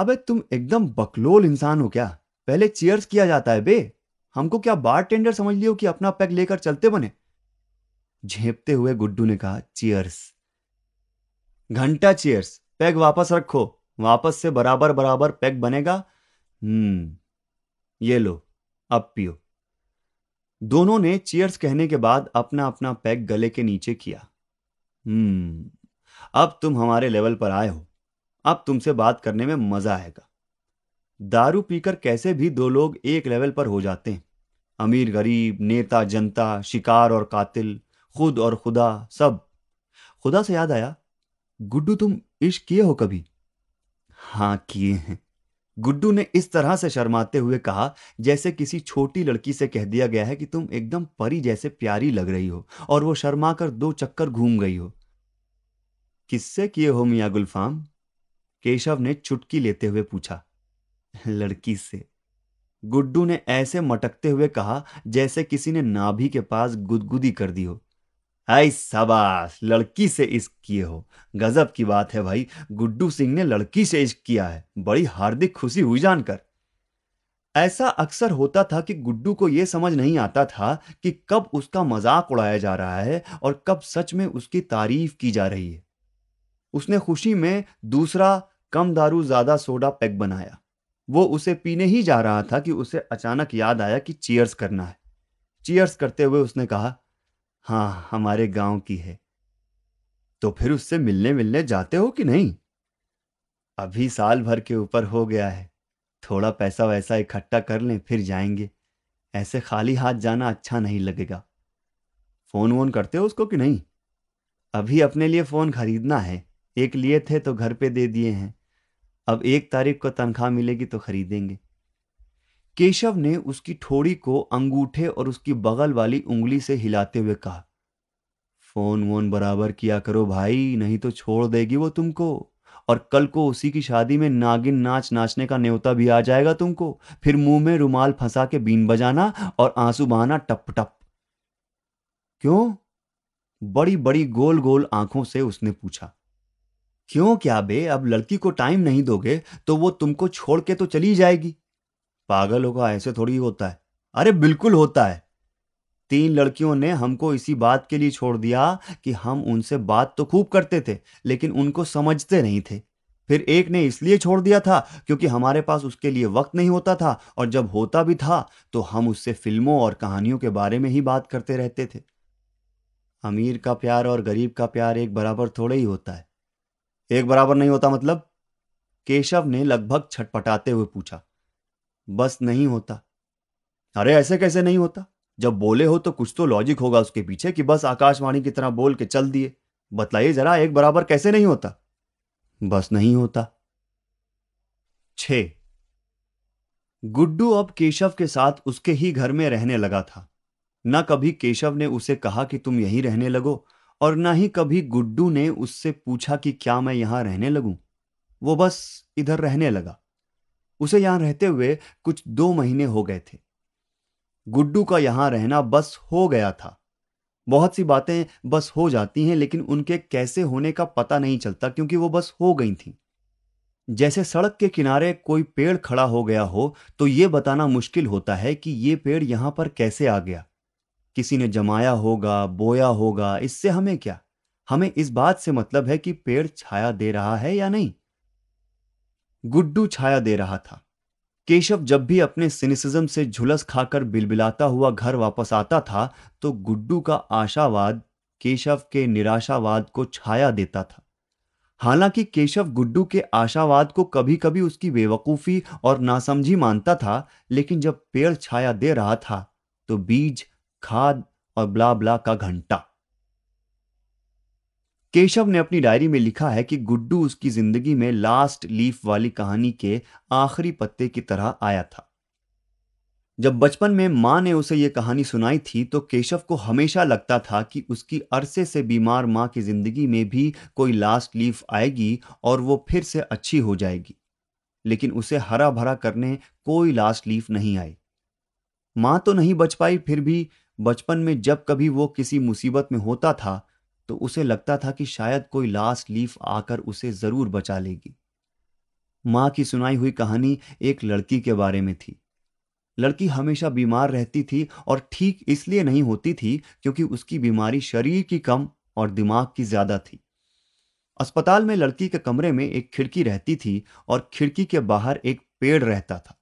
अबे तुम एकदम बकलोल इंसान हो क्या? पहले चीयर्स किया जाता है बे। हमको क्या बार टेंडर समझ लियो कि अपना पैक लेकर चलते बने? झेपते हुए गुड्डू ने कहा चीयर्स घंटा चेयर्स पैग वापस रखो। वापस से बराबर बराबर पैग बनेगा। हम्म ये लो, अब पियो। दोनों ने चीयर्स कहने के बाद अपना अपना पैग गले के नीचे किया। हम्म अब तुम हमारे लेवल पर आए हो। अब तुमसे बात करने में मज़ा आएगा। दारू पीकर कैसे भी दो लोग एक लेवल पर हो जाते हैं। अमीर, गरीब, नेता, जनता, शिकार और कातिल, खुद और खुदा, सब। खुदा से याद आया, गुड्डू तुम इश्क किए हो कभी? हाँ किए हैं। गुड्डू ने इस तरह से शर्माते हुए कहा, जैसे किसी छोटी लड़की से कह दिया गया है कि तुम एकदम परी जैसे प्यारी लग रही हो और वो शर्मा कर दो चक्कर घूम गई हो। किससे किए हो मियाँ गुलफाम? केशव ने चुटकी लेते हुए पूछा, लड़की से? गुड्डू ने ऐसे मटकते हुए कहा, जैसे किसी ने नाभि के पास गुदगुदी कर दी हो। आई लड़की से इश्क किए हो। गजब की बात है भाई, गुड्डू सिंह ने लड़की से इश्क किया है। बड़ी हार्दिक खुशी हुई जानकर। ऐसा अक्सर होता था कि गुड्डू को यह समझ नहीं आता था कि कब उसका मज़ाक उड़ाया जा रहा है और कब सच में उसकी तारीफ़ की जा रही है। उसने खुशी में दूसरा कम दारू ज़्यादा सोडा पैक बनाया। वो उसे पीने ही जा रहा था कि उसे अचानक याद आया कि चीयर्स करना है। चीयर्स करते हुए उसने कहा हाँ हमारे गाँव की है। तो फिर उससे मिलने मिलने जाते हो कि नहीं? अभी साल भर के ऊपर हो गया है। थोड़ा पैसा वैसा इकट्ठा कर लें, फिर जाएँगे। ऐसे खाली हाथ जाना अच्छा नहीं लगेगा। फ़ोन वोन करते हो उसको कि नहीं? अभी अपने लिए फ़ोन खरीदना है। एक लिए थे तो घर पे दे दिए हैं। अब एक तारीख को तनख्वाह मिलेगी तो खरीदेंगे। केशव ने उसकी ठोड़ी को अंगूठे और उसकी बगल वाली उंगली से हिलाते हुए कहा, फ़ोन वोन बराबर किया करो भाई, नहीं तो छोड़ देगी वो तुमको। और कल को उसी की शादी में नागिन नाच नाचने का न्योता भी आ जाएगा तुमको। फिर मुँह में रुमाल फंसा के बीन बजाना और आँसू बहाना टप टप। क्यों? बड़ी बड़ी गोल गोल आँखों से उसने पूछा। क्यों क्या बे? अब लड़की को टाइम नहीं दोगे तो वो तुमको छोड़ के तो चली जाएगी। पागल होगा, ऐसे थोड़ी होता है। अरे बिल्कुल होता है। तीन लड़कियों ने हमको इसी बात के लिए छोड़ दिया कि हम उनसे बात तो खूब करते थे, लेकिन उनको समझते नहीं थे। फिर एक ने इसलिए छोड़ दिया था क्योंकि हमारे पास उसके लिए वक्त नहीं होता था, और जब होता भी था तो हम उससे फ़िल्मों और कहानियों के बारे में ही बात करते रहते थे। अमीर का प्यार और गरीब का प्यार एक बराबर थोड़ा ही होता है। एक बराबर नहीं होता मतलब? केशव ने लगभग छटपटाते हुए पूछा, बस नहीं होता। अरे, ऐसे कैसे नहीं होता? जब बोले हो तो कुछ तो लॉजिक होगा उसके पीछे कि बस आकाशवाणी की तरह बोल के चल दिए। बतलाइए जरा, एक बराबर कैसे नहीं होता? बस नहीं होता। छ। गुड्डू अब केशव के साथ उसके ही घर में रहने लगा था। न कभी केशव ने उसे कहा कि तुम यहीं रहने लगो और न ही कभी गुड्डू ने उससे पूछा कि क्या मैं यहाँ रहने लगूं। वो बस इधर रहने लगा। उसे यहाँ रहते हुए कुछ दो महीने हो गए थे। गुड्डू का यहाँ रहना बस हो गया था। बहुत सी बातें बस हो जाती हैं, लेकिन उनके कैसे होने का पता नहीं चलता, क्योंकि वो बस हो गई थी। जैसे सड़क के किनारे कोई पेड़ खड़ा हो गया हो तो ये बताना मुश्किल होता है कि ये पेड़ यहाँ पर कैसे आ गया। किसी ने जमाया होगा, बोया होगा, इससे हमें क्या? हमें इस बात से मतलब है कि पेड़ छाया दे रहा है या नहीं? गुड्डू छाया दे रहा था। केशव जब भी अपने सिनिसिज्म से झुलस खाकर बिलबिलाता हुआ घर वापस आता था तो गुड्डू का आशावाद केशव के निराशावाद को छाया देता था। हालाँकि केशव गुड्डू के आशावाद को कभी कभी उसकी बेवकूफ़ी और नासमझी मानता था, लेकिन जब पेड़ छाया दे रहा था तो बीज खाद और ब्ला ब्ला का घंटा। केशव ने अपनी डायरी में लिखा है कि गुड्डू उसकी ज़िंदगी में लास्ट लीफ वाली कहानी के आखिरी पत्ते की तरह आया था। जब बचपन में माँ ने उसे यह कहानी सुनाई थी तो केशव को हमेशा लगता था कि उसकी अरसे से बीमार माँ की ज़िंदगी में भी कोई लास्ट लीफ आएगी और वो फिर से अच्छी हो जाएगी। लेकिन उसे हरा भरा करने कोई लास्ट लीफ नहीं आई। माँ तो नहीं बच पाई, फिर भी बचपन में जब कभी वो किसी मुसीबत में होता था तो उसे लगता था कि शायद कोई लास्ट लीफ आकर उसे ज़रूर बचा लेगी। माँ की सुनाई हुई कहानी एक लड़की के बारे में थी। लड़की हमेशा बीमार रहती थी और ठीक इसलिए नहीं होती थी क्योंकि उसकी बीमारी शरीर की कम और दिमाग की ज़्यादा थी। अस्पताल में लड़की के कमरे में एक खिड़की रहती थी और खिड़की के बाहर एक पेड़ रहता था।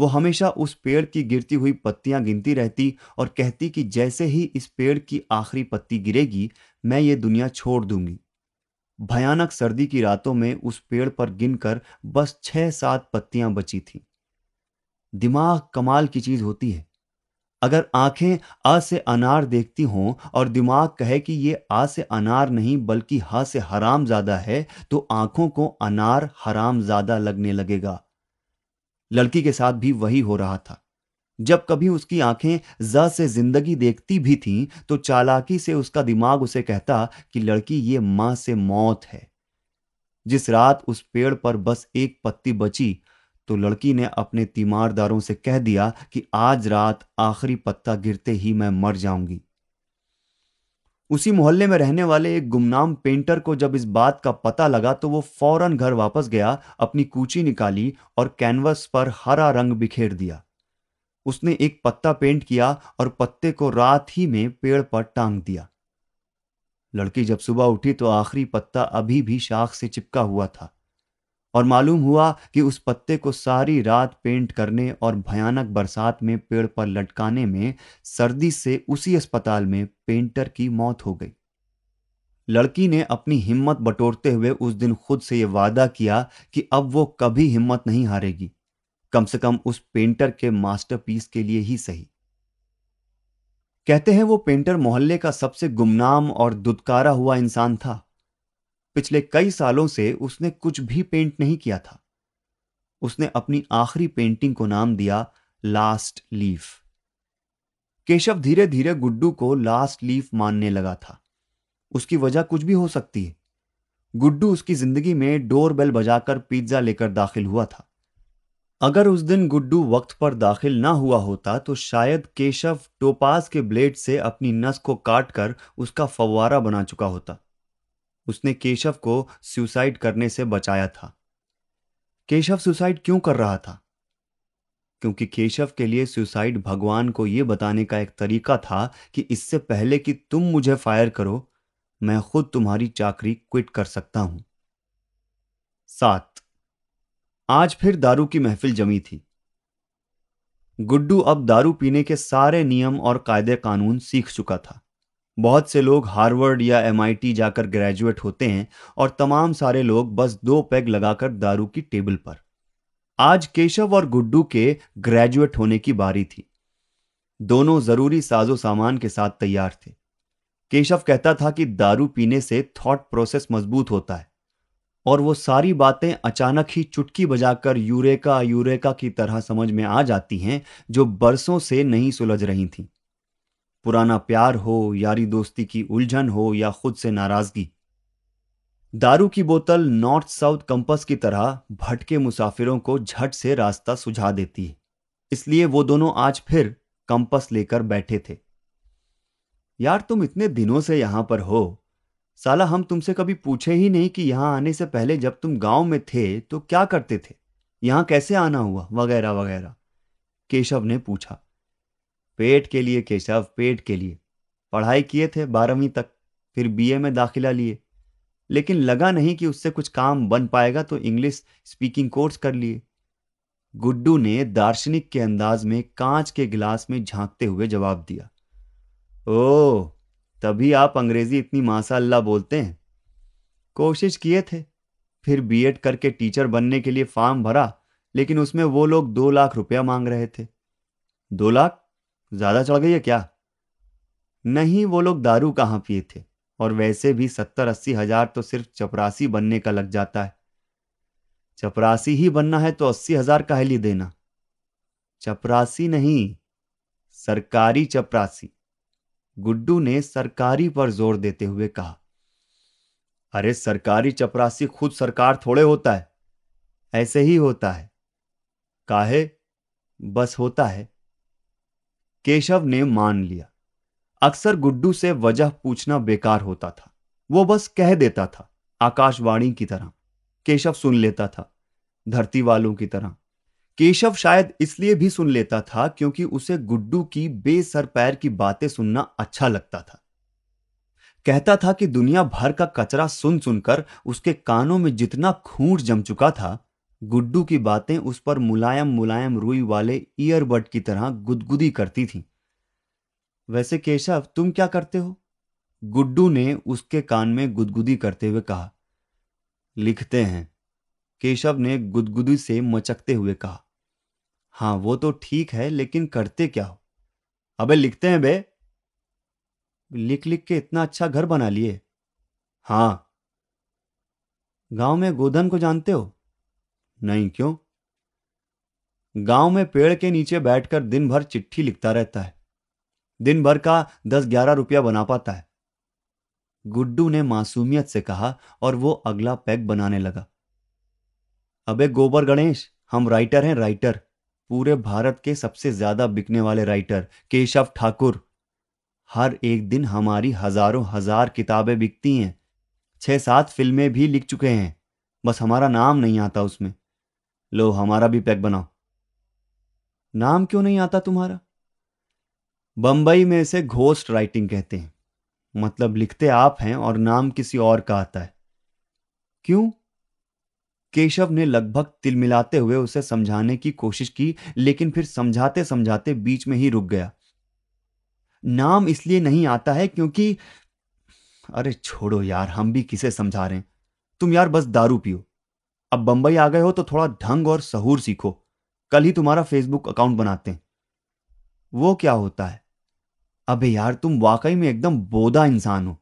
वो हमेशा उस पेड़ की गिरती हुई पत्तियाँ गिनती रहती और कहती कि जैसे ही इस पेड़ की आखिरी पत्ती गिरेगी, मैं ये दुनिया छोड़ दूँगी। भयानक सर्दी की रातों में उस पेड़ पर गिनकर बस छह सात पत्तियाँ बची थीं। दिमाग कमाल की चीज़ होती है। अगर आँखें आ से अनार देखती हों और दिमाग कहे कि ये आ से अनार नहीं बल्कि हा से हराम ज़्यादा है तो आँखों को अनार हराम ज़्यादा लगने लगेगा। लड़की के साथ भी वही हो रहा था। जब कभी उसकी आँखें ज से ज़िंदगी देखती भी थीं तो चालाकी से उसका दिमाग उसे कहता कि, लड़की, ये माँ से मौत है। जिस रात उस पेड़ पर बस एक पत्ती बची तो लड़की ने अपने तीमारदारों से कह दिया कि, आज रात आखिरी पत्ता गिरते ही मैं मर जाऊँगी। उसी मोहल्ले में रहने वाले एक गुमनाम पेंटर को जब इस बात का पता लगा तो वो फ़ौरन घर वापस गया, अपनी कूची निकाली और कैनवस पर हरा रंग बिखेर दिया। उसने एक पत्ता पेंट किया और पत्ते को रात ही में पेड़ पर टांग दिया। लड़की जब सुबह उठी तो आखिरी पत्ता अभी भी शाख से चिपका हुआ था। और मालूम हुआ कि उस पत्ते को सारी रात पेंट करने और भयानक बरसात में पेड़ पर लटकाने में सर्दी से उसी अस्पताल में पेंटर की मौत हो गई। लड़की ने अपनी हिम्मत बटोरते हुए उस दिन खुद से यह वादा किया कि अब वो कभी हिम्मत नहीं हारेगी। कम से कम उस पेंटर के मास्टरपीस के लिए ही सही। कहते हैं वो पेंटर मोहल्ले का सबसे गुमनाम और दुदकारा हुआ इंसान था। पिछले कई सालों से उसने कुछ भी पेंट नहीं किया था। उसने अपनी आखिरी पेंटिंग को नाम दिया लास्ट लीफ केशव धीरे धीरे गुड्डू को लास्ट लीफ मानने लगा था। उसकी वजह कुछ भी हो सकती है। गुड्डू उसकी ज़िंदगी में डोर बेल बजाकर पिज्जा लेकर दाखिल हुआ था। अगर उस दिन गुड्डू वक्त पर दाखिल ना हुआ होता तो शायद केशव टोपास के ब्लेड से अपनी नस को काटकर उसका फवारा बना चुका होता। उसने केशव को सुसाइड करने से बचाया था। केशव सुसाइड क्यों कर रहा था? क्योंकि केशव के लिए सुसाइड भगवान को यह बताने का एक तरीका था कि इससे पहले कि तुम मुझे फायर करो, मैं खुद तुम्हारी चाकरी क्विट कर सकता हूँ। सात। आज फिर दारू की महफिल जमी थी। गुड्डू अब दारू पीने के सारे नियम और कायदे कानून सीख चुका था। बहुत से लोग हार्वर्ड या एमआईटी जाकर ग्रेजुएट होते हैं और तमाम सारे लोग बस दो पैग लगाकर दारू की टेबल पर। आज केशव और गुड्डू के ग्रेजुएट होने की बारी थी। दोनों ज़रूरी साजो सामान के साथ तैयार थे। केशव कहता था कि दारू पीने से थॉट प्रोसेस मज़बूत होता है और वो सारी बातें अचानक ही चुटकी बजाकर यूरेका यूरेका की तरह समझ में आ जाती हैं जो बरसों से नहीं सुलझ रही थीं। पुराना प्यार हो, यारी दोस्ती की उलझन हो या खुद से नाराज़गी। दारू की बोतल नॉर्थ साउथ कंपस की तरह भटके मुसाफिरों को झट से रास्ता सुझा देती है। इसलिए वो दोनों आज फिर कंपस लेकर बैठे थे। यार, तुम इतने दिनों से यहाँ पर हो। साला, हम तुमसे कभी पूछे ही नहीं कि यहाँ आने से पहले जब तुम गाँव में थे तो क्या करते थे? यहाँ कैसे आना हुआ? वगैरह वगैरह। केशव ने पूछा। पेट के लिए, केशव, पेट के लिए। पढ़ाई किए थे बारहवीं तक, फिर बीए में दाखिला लिए। लेकिन लगा नहीं कि उससे कुछ काम बन पाएगा तो इंग्लिश स्पीकिंग कोर्स कर लिए। गुड्डू ने दार्शनिक के अंदाज में कांच के गिलास में झांकते हुए जवाब दिया ओ तभी आप अंग्रेज़ी इतनी माशाल्लाह बोलते हैं? कोशिश किए थे। फिर बीएड करके टीचर बनने के लिए फॉर्म भरा, लेकिन उसमें वो लोग दो लाख रुपया मांग रहे थे। दो लाख? ज़्यादा चढ़ गई है क्या? नहीं, वो लोग दारू कहाँ पिए थे? और वैसे भी सत्तर अस्सी हज़ार तो सिर्फ़ चपरासी बनने का लग जाता है। चपरासी ही बनना है तो अस्सी हज़ार का लिए देना। चपरासी नहीं, सरकारी चपरासी। गुड्डू ने सरकारी पर ज़ोर देते हुए कहा, अरे, सरकारी चपरासी खुद सरकार थोड़े होता है। ऐसे ही होता है। काहे? बस होता है। केशव ने मान लिया। अक्सर गुड्डू से वजह पूछना बेकार होता था। वो बस कह देता था, आकाशवाणी की तरह। केशव सुन लेता था, धरती वालों की तरह। केशव शायद इसलिए भी सुन लेता था क्योंकि उसे गुड्डू की बेसर पैर की बातें सुनना अच्छा लगता था। कहता था कि दुनिया भर का कचरा सुन सुनकर उसके कानों में जितना खूंट जम चुका था गुड्डू की बातें उस पर मुलायम मुलायम रुई वाले ईयरबड की तरह गुदगुदी करती थीं। वैसे केशव, तुम क्या करते हो? गुड्डू ने उसके कान में गुदगुदी करते हुए कहा। लिखते हैं। केशव ने गुदगुदी से मचकते हुए कहा। हाँ, वो तो ठीक है, लेकिन करते क्या हो? अबे, लिखते हैं बे। लिख लिख के इतना अच्छा घर बना लिए। हाँ। गाँव में गोधन को जानते हो? नहीं क्यों? गाँव में पेड़ के नीचे बैठकर दिन भर चिट्ठी लिखता रहता है। दिन भर का दस ग्यारह रुपया बना पाता है। गुड्डू ने मासूमियत से कहा और वो अगला पैक बनाने लगा। अबे गोबर गणेश, हम राइटर हैं राइटर पूरे भारत के सबसे ज़्यादा बिकने वाले राइटर केशव ठाकुर। हर एक दिन हमारी हज़ारों हज़ार किताबें बिकती हैं। छह सात फ़िल्में भी लिख चुके हैं। बस हमारा नाम नहीं आता उसमें। लो, हमारा भी पैक बनाओ। नाम क्यों नहीं आता तुम्हारा? बंबई में इसे घोस्ट राइटिंग कहते हैं। मतलब लिखते आप हैं और नाम किसी और का आता है। क्यों? केशव ने लगभग तिलमिलाते हुए उसे समझाने की कोशिश की, लेकिन फिर समझाते समझाते बीच में ही रुक गया। नाम इसलिए नहीं आता है क्योंकि, अरे छोड़ो यार, हम भी किसे समझा रहे हैं? तुम यार बस दारू पियो। अब बंबई आ गए हो तो थोड़ा ढंग और सहूर सीखो। कल ही तुम्हारा फेसबुक अकाउंट बनाते हैं। वो क्या होता है? अबे यार, तुम वाकई में एकदम बोदा इंसान हो।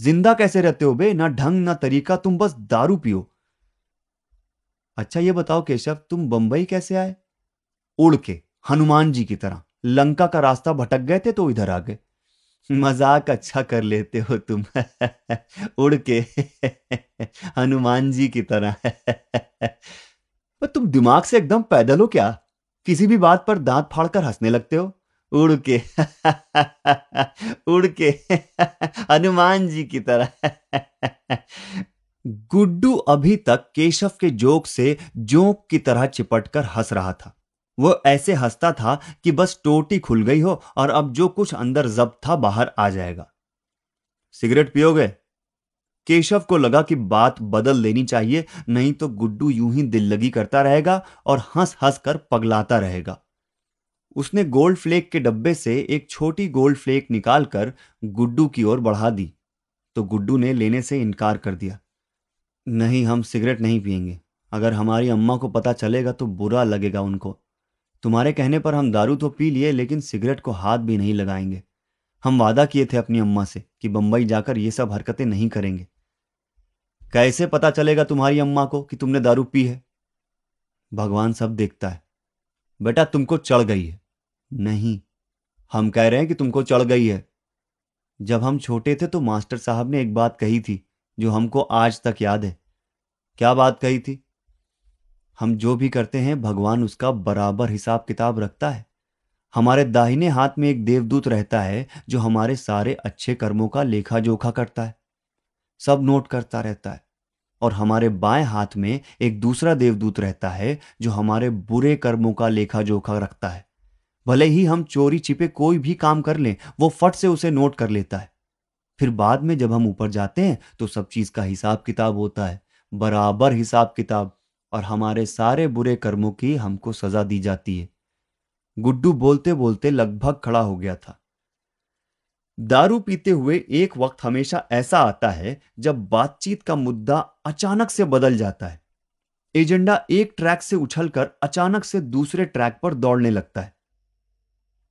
ज़िंदा कैसे रहते हो बे? ना ढंग, ना तरीका, तुम बस दारू पियो। अच्छा ये बताओ केशव, तुम बंबई कैसे आए? उड़ के, हनुमान जी की तरह। लंका का रास्ता भटक गए थे तो इधर आ गए। मज़ाक अच्छा कर लेते हो तुम। उड़ के। हनुमान जी की तरह। तुम दिमाग से एकदम पैदल हो क्या? किसी भी बात पर दांत फाड़कर हंसने लगते हो? उड़ के। उड़ के। हनुमान जी की तरह। गुड्डू अभी तक केशव के जोक से जोक की तरह चिपटकर हंस रहा था। वो ऐसे हंसता था कि बस टोटी खुल गई हो और अब जो कुछ अंदर जब्त था बाहर आ जाएगा। सिगरेट पियोगे? केशव को लगा कि बात बदल लेनी चाहिए, नहीं तो गुड्डू यूँ ही दिल लगी करता रहेगा और हंस हंस कर पगलाता रहेगा। उसने गोल्ड फ्लेक के डब्बे से एक छोटी गोल्ड फ्लेक निकालकर गुड्डू की ओर बढ़ा दी। तो गुड्डू ने लेने से इनकार कर दिया। नहीं, हम सिगरेट नहीं पियेंगे। अगर हमारी अम्मा को पता चलेगा तो बुरा लगेगा उनको। तुम्हारे कहने पर हम दारू तो पी लिए, लेकिन सिगरेट को हाथ भी नहीं लगाएँगे। हम वादा किए थे अपनी अम्मा से कि बंबई जाकर ये सब हरकतें नहीं करेंगे। कैसे पता चलेगा तुम्हारी अम्मा को कि तुमने दारू पी है? भगवान सब देखता है। बेटा, तुमको चढ़ गई है। नहीं, हम कह रहे हैं कि तुमको चढ़ गई है। जब हम छोटे थे तो मास्टर साहब ने एक बात कही थी, जो हमको आज तक याद है। क्या बात कही थी? हम जो भी करते हैं, भगवान उसका बराबर हिसाब किताब रखता है। हमारे दाहिने हाथ में एक देवदूत रहता है, जो हमारे सारे अच्छे कर्मों का लेखा जोखा करता है। सब नोट करता रहता है। और हमारे बाएँ हाथ में एक दूसरा देवदूत रहता है, जो हमारे बुरे कर्मों का लेखा जोखा रखता है। भले ही हम चोरी छिपे कोई भी काम कर लें, वो फट से उसे नोट कर लेता है। फिर बाद में जब हम ऊपर जाते हैं तो सब चीज़ का हिसाब किताब होता है। बराबर हिसाब किताब और हमारे सारे बुरे कर्मों की हमको सजा दी जाती है। गुड्डू बोलते बोलते लगभग खड़ा हो गया था। दारू पीते हुए एक वक्त हमेशा ऐसा आता है जब बातचीत का मुद्दा अचानक से बदल जाता है। एजेंडा एक ट्रैक से उछलकर अचानक से दूसरे ट्रैक पर दौड़ने लगता है।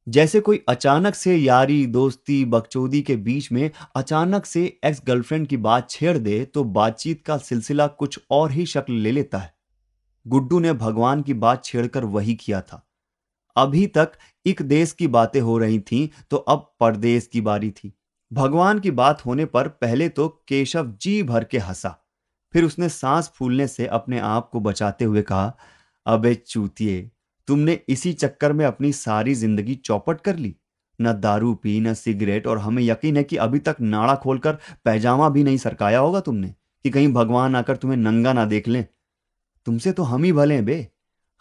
जैसे कोई अचानक से यारी, दोस्ती, बकचोदी के बीच में अचानक से एक्स गर्लफ्रेंड की बात छेड़ दे तो बातचीत का सिलसिला कुछ और ही शक्ल ले लेता है। गुड्डू ने भगवान की बात छेड़कर वही किया था। अभी तक एक देश की बातें हो रही थीं तो अब परदेश की बारी थी। भगवान की बात होने पर पहले तो केशव जी भर के हंसा। फिर उसने सांस फूलने से अपने आप को बचाते हुए कहा, अबे चूतिए, तुमने इसी चक्कर में अपनी सारी ज़िंदगी चौपट कर ली। न दारू पी, न सिगरेट, और हमें यकीन है कि अभी तक नाड़ा खोलकर पैजामा भी नहीं सरकाया होगा तुमने, कि कहीं भगवान आकर तुम्हें नंगा ना देख लें। तुमसे तो हम ही भले हैं बे।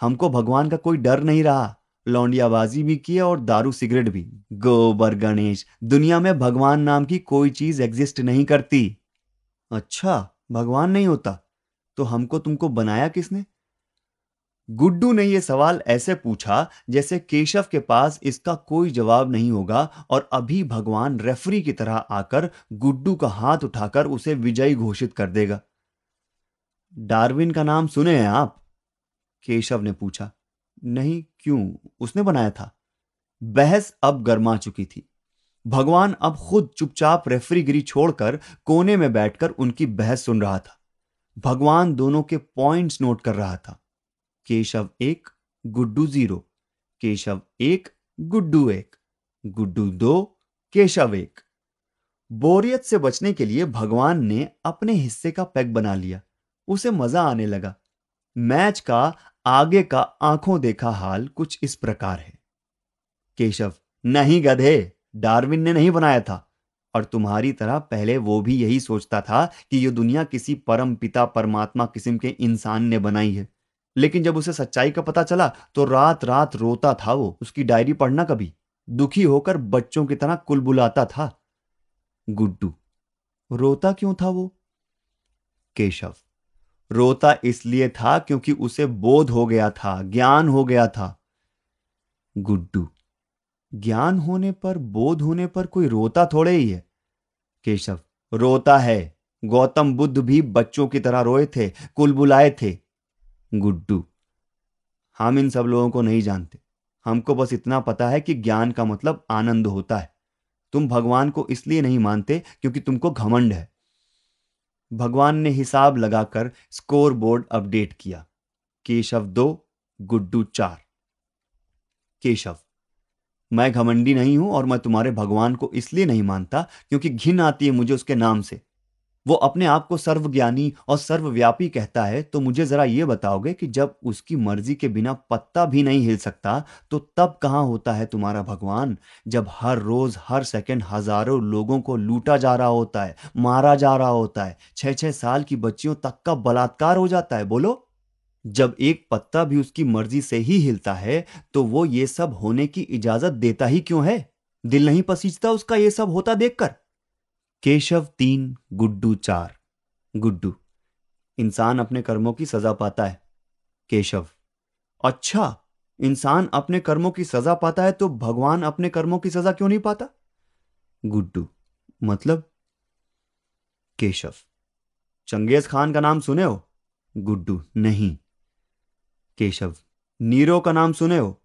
हमको भगवान का कोई डर नहीं रहा। लौंडियाबाजी भी की और दारू सिगरेट भी। गोबर गणेश, दुनिया में भगवान नाम की कोई चीज़ एग्जिस्ट नहीं करती। अच्छा भगवान नहीं होता। तो हमको तुमको बनाया किसने? गुड्डू ने यह सवाल ऐसे पूछा जैसे केशव के पास इसका कोई जवाब नहीं होगा और अभी भगवान रेफरी की तरह आकर गुड्डू का हाथ उठाकर उसे विजयी घोषित कर देगा। डार्विन का नाम सुने हैं आप? केशव ने पूछा। नहीं, क्यों? उसने बनाया था। बहस अब गर्मा चुकी थी। भगवान अब खुद चुपचाप रेफरीगिरी छोड़कर कोने में बैठकर उनकी बहस सुन रहा था। भगवान दोनों के पॉइंट्स नोट कर रहा था। केशव एक, गुड्डू ज़ीरो। केशव एक, गुड्डू एक। गुड्डू दो, केशव एक। बोरियत से बचने के लिए भगवान ने अपने हिस्से का पैक बना लिया। उसे मज़ा आने लगा। मैच का आगे का आँखों देखा हाल कुछ इस प्रकार है। केशव, नहीं गधे, डार्विन ने नहीं बनाया था। और तुम्हारी तरह पहले वो भी यही सोचता था कि यह दुनिया किसी परम पिता, परमात्मा किस्म के इंसान ने बनाई है। लेकिन जब उसे सच्चाई का पता चला तो रात रात रोता था वो, उसकी डायरी पढ़ना कभी। दुखी होकर बच्चों की तरह कुलबुलाता था। गुड्डू, रोता क्यों था वो? केशव रोता इसलिए था क्योंकि उसे बोध हो गया था, ज्ञान हो गया था। गुड्डू, ज्ञान होने पर, बोध होने पर कोई रोता थोड़े ही है। केशव, रोता है। गौतम बुद्ध भी बच्चों की तरह रोए थे, कुल बुलाए थे। गुड्डू, हम इन सब लोगों को नहीं जानते। हमको बस इतना पता है कि ज्ञान का मतलब आनंद होता है। तुम भगवान को इसलिए नहीं मानते क्योंकि तुमको घमंड है। भगवान ने हिसाब लगाकर स्कोर बोर्ड अपडेट किया। केशव दो, गुड्डू चार। केशव, मैं घमंडी नहीं हूँ और मैं तुम्हारे भगवान को इसलिए नहीं मानता क्योंकि घिन आती है मुझे उसके नाम से। वो अपने आप को सर्वज्ञानी और सर्वव्यापी कहता है तो मुझे जरा ये बताओगे कि जब उसकी मर्ज़ी के बिना पत्ता भी नहीं हिल सकता तो तब कहाँ होता है तुम्हारा भगवान? जब हर रोज, हर सेकंड हज़ारों लोगों को लूटा जा रहा होता है, मारा जा रहा होता है छह छह साल की बच्चियों तक का बलात्कार हो जाता है, बोलो। जब एक पत्ता भी उसकी मर्ज़ी से ही हिलता है तो वो ये सब होने की इजाज़त देता ही क्यों है? दिल नहीं पसीजता उसका ये सब होता देखकर। केशव तीन गुड्डू चार। गुड्डू, इंसान अपने कर्मों की सजा पाता है, केशव। अच्छा इंसान अपने कर्मों की सजा पाता है तो भगवान अपने कर्मों की सजा क्यों नहीं पाता? गुड्डू मतलब? केशव, चंगेज खान का नाम सुने हो? गुड्डू, नहीं। केशव, नीरो का नाम सुने हो?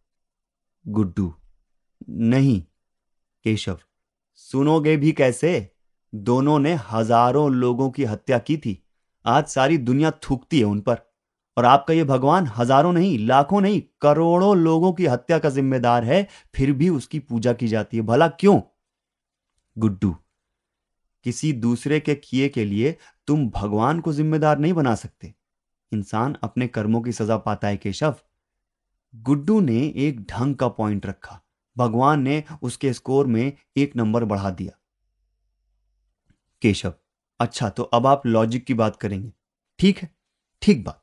गुड्डू, नहीं। केशव, सुनोगे भी कैसे? दोनों ने हज़ारों लोगों की हत्या की थी। आज सारी दुनिया थूकती है उन पर। और आपका ये भगवान हज़ारों नहीं, लाखों नहीं, करोड़ों लोगों की हत्या का जिम्मेदार है, फिर भी उसकी पूजा की जाती है। भला क्यों? गुड्डू, किसी दूसरे के किए के लिए तुम भगवान को जिम्मेदार नहीं बना सकते। इंसान अपने कर्मों की सजा पाता है, केशव। गुड्डू ने एक ढंग का पॉइंट रखा। भगवान ने उसके स्कोर में एक नंबर बढ़ा दिया। केशव अच्छा तो अब आप लॉजिक की बात करेंगे। ठीक है, ठीक बात।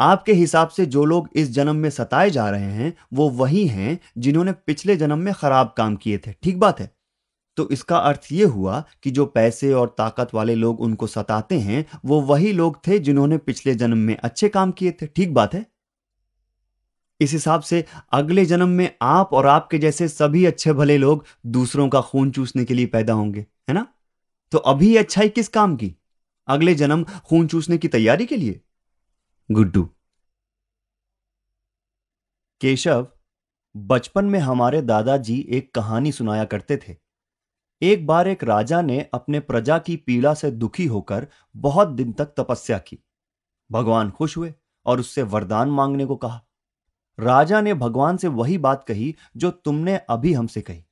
आपके हिसाब से जो लोग इस जन्म में सताए जा रहे हैं, वो वही हैं जिन्होंने पिछले जन्म में खराब काम किए थे। ठीक बात है? तो इसका अर्थ ये हुआ कि जो पैसे और ताकत वाले लोग उनको सताते हैं, वो वही लोग थे जिन्होंने पिछले जन्म में अच्छे काम किए थे। ठीक बात है? इस हिसाब से अगले जन्म में आप और आपके जैसे सभी अच्छे भले लोग दूसरों का खून चूसने के लिए पैदा होंगे, है ना? तो अभी अच्छाई किस काम की? अगले जन्म खून चूसने की तैयारी के लिए? गुड्डू। केशव, बचपन में हमारे दादाजी एक कहानी सुनाया करते थे। एक बार एक राजा ने अपने प्रजा की पीड़ा से दुखी होकर बहुत दिन तक तपस्या की। भगवान खुश हुए और उससे वरदान मांगने को कहा। राजा ने भगवान से वही बात कही जो तुमने अभी हमसे कही।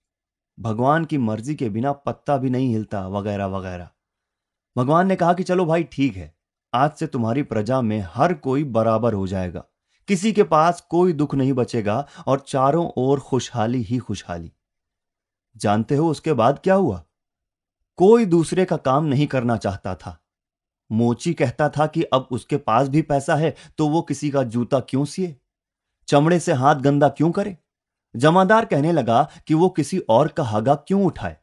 भगवान की मर्ज़ी के बिना पत्ता भी नहीं हिलता, वगैरह वगैरह। भगवान ने कहा कि चलो भाई, ठीक है। आज से तुम्हारी प्रजा में हर कोई बराबर हो जाएगा। किसी के पास कोई दुख नहीं बचेगा और चारों ओर खुशहाली ही खुशहाली। जानते हो उसके बाद क्या हुआ? कोई दूसरे का काम नहीं करना चाहता था। मोची कहता था कि अब उसके पास भी पैसा है तो वो किसी का जूता क्यों सिए? चमड़े से हाथ गंदा क्यों करे? जमादार कहने लगा कि वो किसी और का हगा क्यों उठाए?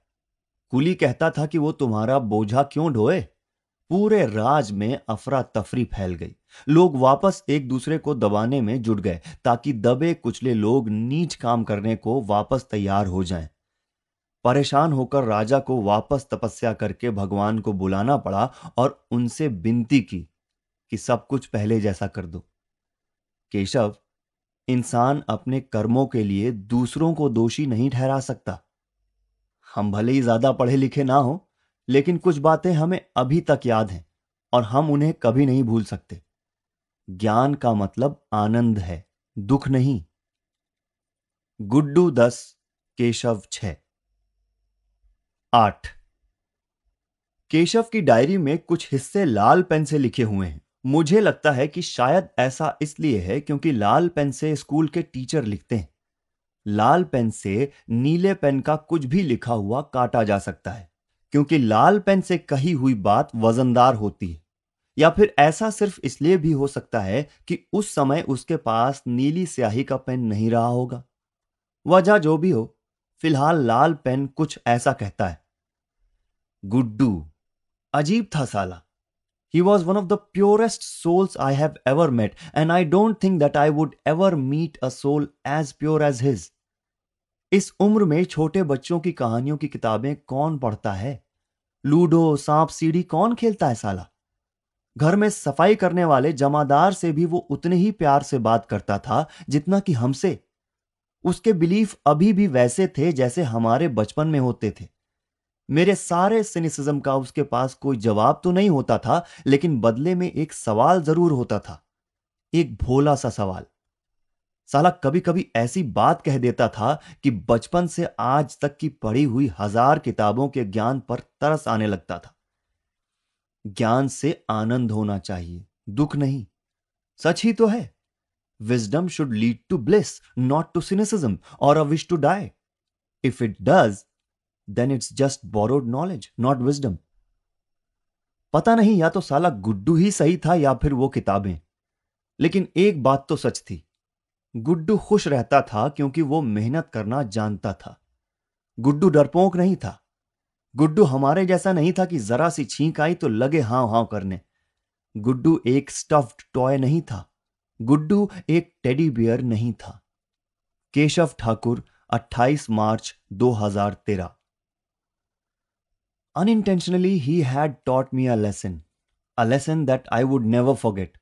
कुली कहता था कि वो तुम्हारा बोझा क्यों ढोए? पूरे राज में अफरा तफरी फैल गई। लोग वापस एक दूसरे को दबाने में जुट गए, ताकि दबे कुचले लोग नीच काम करने को वापस तैयार हो जाएँ। परेशान होकर राजा को वापस तपस्या करके भगवान को बुलाना पड़ा और उनसे विनती की कि सब कुछ पहले जैसा कर दो। केशव इंसान अपने कर्मों के लिए दूसरों को दोषी नहीं ठहरा सकता। हम भले ही ज़्यादा पढ़े लिखे ना हो, लेकिन कुछ बातें हमें अभी तक याद हैं और हम उन्हें कभी नहीं भूल सकते। ज्ञान का मतलब आनंद है, दुख नहीं। गुड्डू दस, केशव छ। आठ। केशव की डायरी में कुछ हिस्से लाल पेन से लिखे हुए हैं। मुझे लगता है कि शायद ऐसा इसलिए है क्योंकि लाल पेन से स्कूल के टीचर लिखते हैं। लाल पेन से नीले पेन का कुछ भी लिखा हुआ काटा जा सकता है, क्योंकि लाल पेन से कही हुई बात वजनदार होती है। या फिर ऐसा सिर्फ़ इसलिए भी हो सकता है कि उस समय उसके पास नीली स्याही का पेन नहीं रहा होगा। वजह जो भी हो, फ़िलहाल लाल पेन कुछ ऐसा कहता है। गुड्डू, अजीब था साला। He was one of the purest souls I have ever met, and I don't think that I would ever meet a soul as pure as his. इस उम्र में छोटे बच्चों की कहानियों की किताबें कौन पढ़ता है? लूडो सांप सीढ़ी कौन खेलता है साला? घर में सफ़ाई करने वाले जमादार से भी वो उतने ही प्यार से बात करता था जितना कि हमसे। उसके बिलीफ अभी भी वैसे थे जैसे हमारे बचपन में होते थे। मेरे सारे सिनिसिज्म का उसके पास कोई जवाब तो नहीं होता था, लेकिन बदले में एक सवाल ज़रूर होता था। एक भोला सा सवाल। साला कभी कभी ऐसी बात कह देता था कि बचपन से आज तक की पढ़ी हुई हज़ार किताबों के ज्ञान पर तरस आने लगता था। ज्ञान से आनंद होना चाहिए, दुख नहीं। सच ही तो है। Wisdom should lead to bliss not to cynicism or a wish to die if it does then it's just borrowed knowledge not wisdom पता नहीं, या तो साला गुड्डू ही सही था, या फिर वो किताबें। लेकिन एक बात तो सच थी। गुड्डू खुश रहता था, क्योंकि वो मेहनत करना जानता था। गुड्डू डरपोक नहीं था। गुड्डू हमारे जैसा नहीं था कि जरा सी छींक आई तो लगे हाव हाव करने। गुड्डू एक स्टफ्ड टॉय नहीं था। गुड्डू एक टेडी बियर नहीं था। केशव ठाकुर 28 मार्च 2013 Unintentionally, he had taught me a lesson, a lesson that I would never forget.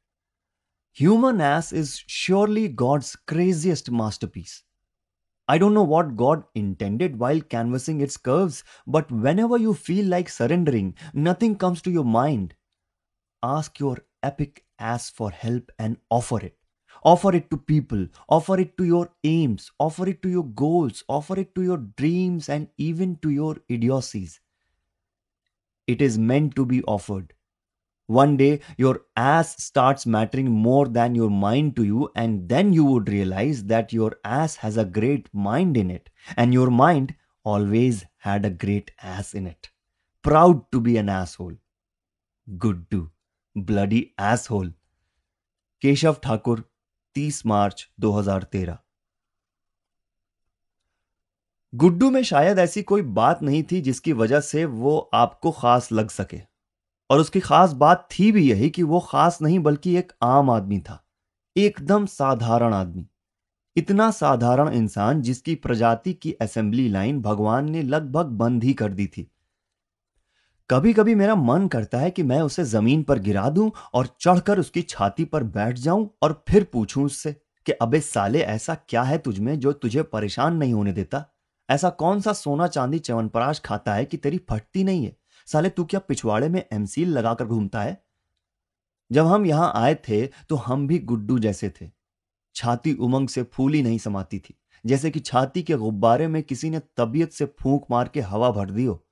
Human ass is surely God's craziest masterpiece. I don't know what God intended while canvassing its curves, but whenever you feel like surrendering, nothing comes to your mind. Ask your epic ass for help and offer it. Offer it to people, offer it to your aims, offer it to your goals, offer it to your dreams, and even to your idiocies It is meant to be offered. One day, your ass starts mattering more than your mind to you, and then you would realize that your ass has a great mind in it, and your mind always had a great ass in it. Proud to be an asshole. Good to. Bloody asshole. Keshav Thakur 30 मार्च 2013 गुड्डू में शायद ऐसी कोई बात नहीं थी जिसकी वजह से वो आपको खास लग सके। और उसकी खास बात थी भी यही कि वो खास नहीं बल्कि एक आम आदमी था। एकदम साधारण आदमी। इतना साधारण इंसान जिसकी प्रजाति की असेंबली लाइन भगवान ने लगभग बंद ही कर दी थी। कभी कभी मेरा मन करता है कि मैं उसे ज़मीन पर गिरा दूँ और चढ़कर उसकी छाती पर बैठ जाऊँ और फिर पूछूँ उससे कि अबे साले ऐसा क्या है तुझमें जो तुझे परेशान नहीं होने देता? ऐसा कौन सा सोना चांदी च्यवनप्राश खाता है कि तेरी फटती नहीं है? साले, तू क्या पिछवाड़े में एमसील लगाकर घूमता है? जब हम यहाँ आए थे तो हम भी गुड्डू जैसे थे। छाती उमंग से फूली नहीं समाती थी। जैसे कि छाती के गुब्बारे में किसी ने तबीयत से फूंक मार के हवा भर दी हो।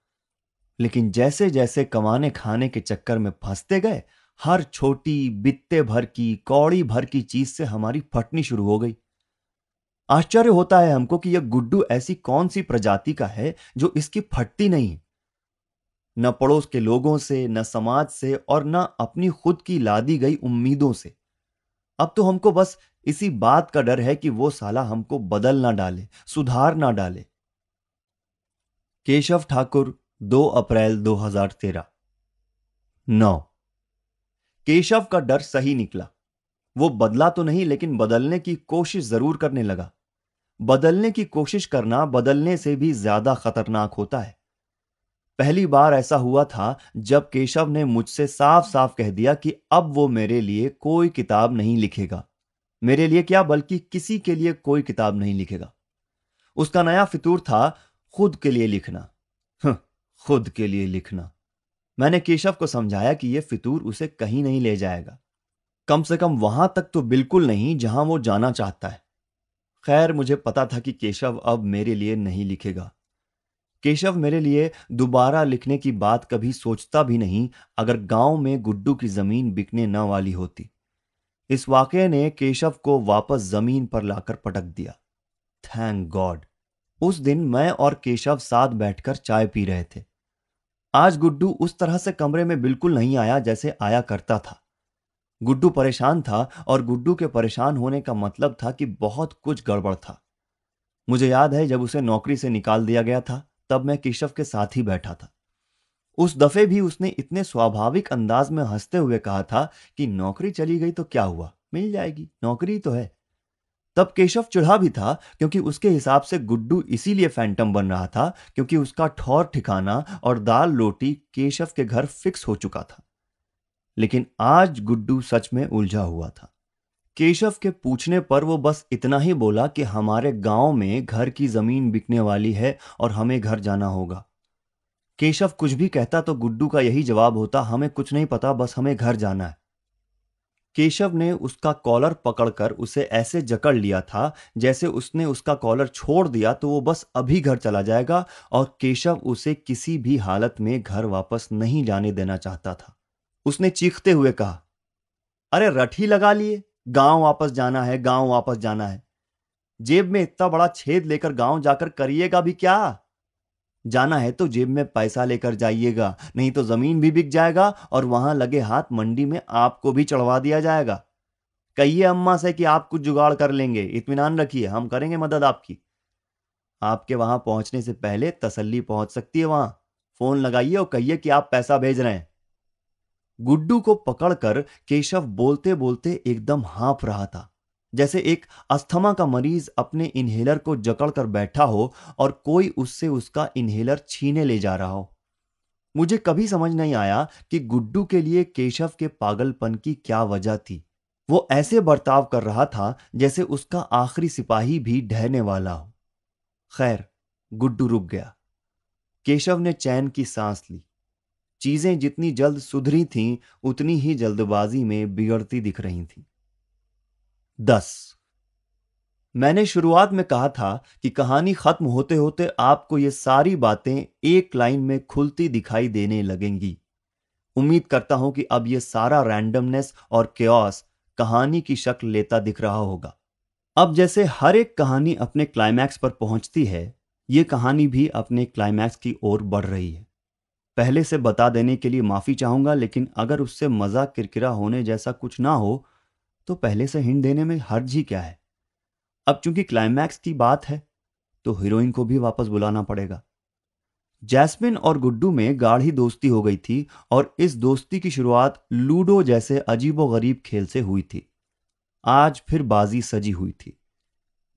लेकिन जैसे जैसे कमाने खाने के चक्कर में फंसते गए, हर छोटी, बित्ते भर की, कौड़ी भर की चीज़ से हमारी फटनी शुरू हो गई। आश्चर्य होता है हमको कि यह गुड्डू ऐसी कौन सी प्रजाति का है जो इसकी फटती नहीं? न पड़ोस के लोगों से, न समाज से और न अपनी खुद की लादी गई उम्मीदों से। अब तो हमको बस इसी बात का डर है कि वो साला हमको बदल ना डाले, सुधार ना डाले। केशव ठाकुर 2 अप्रैल 2013 नौ। केशव का डर सही निकला। वो बदला तो नहीं, लेकिन बदलने की कोशिश ज़रूर करने लगा। बदलने की कोशिश करना बदलने से भी ज़्यादा खतरनाक होता है। पहली बार ऐसा हुआ था जब केशव ने मुझसे साफ़ साफ़ कह दिया कि अब वो मेरे लिए कोई किताब नहीं लिखेगा। मेरे लिए क्या, बल्कि किसी के लिए कोई किताब नहीं लिखेगा। उसका नया फितूर था, खुद के लिए लिखना। खुद के लिए लिखना। मैंने केशव को समझाया कि यह फितूर उसे कहीं नहीं ले जाएगा। कम से कम वहाँ तक तो बिल्कुल नहीं जहाँ वो जाना चाहता है। खैर, मुझे पता था कि केशव अब मेरे लिए नहीं लिखेगा। केशव मेरे लिए दोबारा लिखने की बात कभी सोचता भी नहीं, अगर गाँव में गुड्डू की ज़मीन बिकने न वाली होती। इस वाकये ने केशव को वापस ज़मीन पर लाकर पटक दिया। Thank God. उस दिन मैं और केशव साथ बैठकर चाय पी रहे थे। आज गुड्डू उस तरह से कमरे में बिल्कुल नहीं आया जैसे आया करता था। गुड्डू परेशान था और गुड्डू के परेशान होने का मतलब था कि बहुत कुछ गड़बड़ था। मुझे याद है जब उसे नौकरी से निकाल दिया गया था, तब मैं केशव के साथ ही बैठा था। उस दफे भी उसने इतने स्वाभाविक अंदाज में हँसते हुए कहा था कि नौकरी चली गई तो क्या हुआ? मिल जाएगी, नौकरी तो है। तब केशव चिढ़ा भी था क्योंकि उसके हिसाब से गुड्डू इसीलिए फैंटम बन रहा था क्योंकि उसका ठौर ठिकाना और दाल रोटी केशव के घर फिक्स हो चुका था। लेकिन आज गुड्डू सच में उलझा हुआ था। केशव के पूछने पर वो बस इतना ही बोला कि हमारे गाँव में घर की ज़मीन बिकने वाली है और हमें घर जाना होगा। केशव कुछ भी कहता तो गुड्डू का यही जवाब होता, हमें कुछ नहीं पता, बस हमें घर जाना है। केशव ने उसका कॉलर पकड़कर उसे ऐसे जकड़ लिया था, जैसे उसने उसका कॉलर छोड़ दिया तो वो बस अभी घर चला जाएगा और केशव उसे किसी भी हालत में घर वापस नहीं जाने देना चाहता था। उसने चीखते हुए कहा, अरे रठी लगा लिए, गाँव वापस जाना है, गाँव वापस जाना है। जेब में इतना बड़ा छेद लेकर गाँव जाकर करिएगा भी क्या? जाना है तो जेब में पैसा लेकर जाइएगा, नहीं तो ज़मीन भी बिक जाएगा और वहाँ लगे हाथ मंडी में आपको भी चढ़वा दिया जाएगा। कहिए अम्मा से कि आप कुछ जुगाड़ कर लेंगे इतमान रखिए, हम करेंगे मदद आपकी। आपके वहाँ पहुँचने से पहले तसल्ली पहुँच सकती है वहाँ। फ़ोन लगाइए और कहिए कि आप पैसा भेज रहे हैं। गुड्डू को पकड़कर केशव बोलते बोलते एकदम हाँफ रहा था। जैसे एक अस्थमा का मरीज़ अपने इन्हेलर को जकड़कर बैठा हो और कोई उससे उसका इन्हेलर छीने ले जा रहा हो। मुझे कभी समझ नहीं आया कि गुड्डू के लिए केशव के पागलपन की क्या वजह थी। वो ऐसे बर्ताव कर रहा था जैसे उसका आखिरी सिपाही भी ढहने वाला हो। खैर, गुड्डू रुक गया। केशव ने चैन की सांस ली। चीज़ें जितनी जल्द सुधरी थीं, उतनी ही जल्दबाजी में बिगड़ती दिख रही थीं। दस। मैंने शुरुआत में कहा था कि कहानी खत्म होते होते आपको ये सारी बातें एक लाइन में खुलती दिखाई देने लगेंगी। उम्मीद करता हूँ कि अब यह सारा रैंडमनेस और क्योस कहानी की शक्ल लेता दिख रहा होगा। अब जैसे हर एक कहानी अपने क्लाइमैक्स पर पहुँचती है, ये कहानी भी अपने क्लाइमैक्स की ओर बढ़ रही है। पहले से बता देने के लिए माफ़ी चाहूँगा, लेकिन अगर उससे मज़ाक किरकिरा होने जैसा कुछ ना हो तो पहले से हिंट देने में हर्ज ही क्या है? अब चूँकि क्लाइमैक्स की बात है तो हीरोइन को भी वापस बुलाना पड़ेगा। जैस्मिन और गुड्डू में गाढ़ी दोस्ती हो गई थी और इस दोस्ती की शुरुआत लूडो जैसे अजीबो गरीब खेल से हुई थी। आज फिर बाजी सजी हुई थी।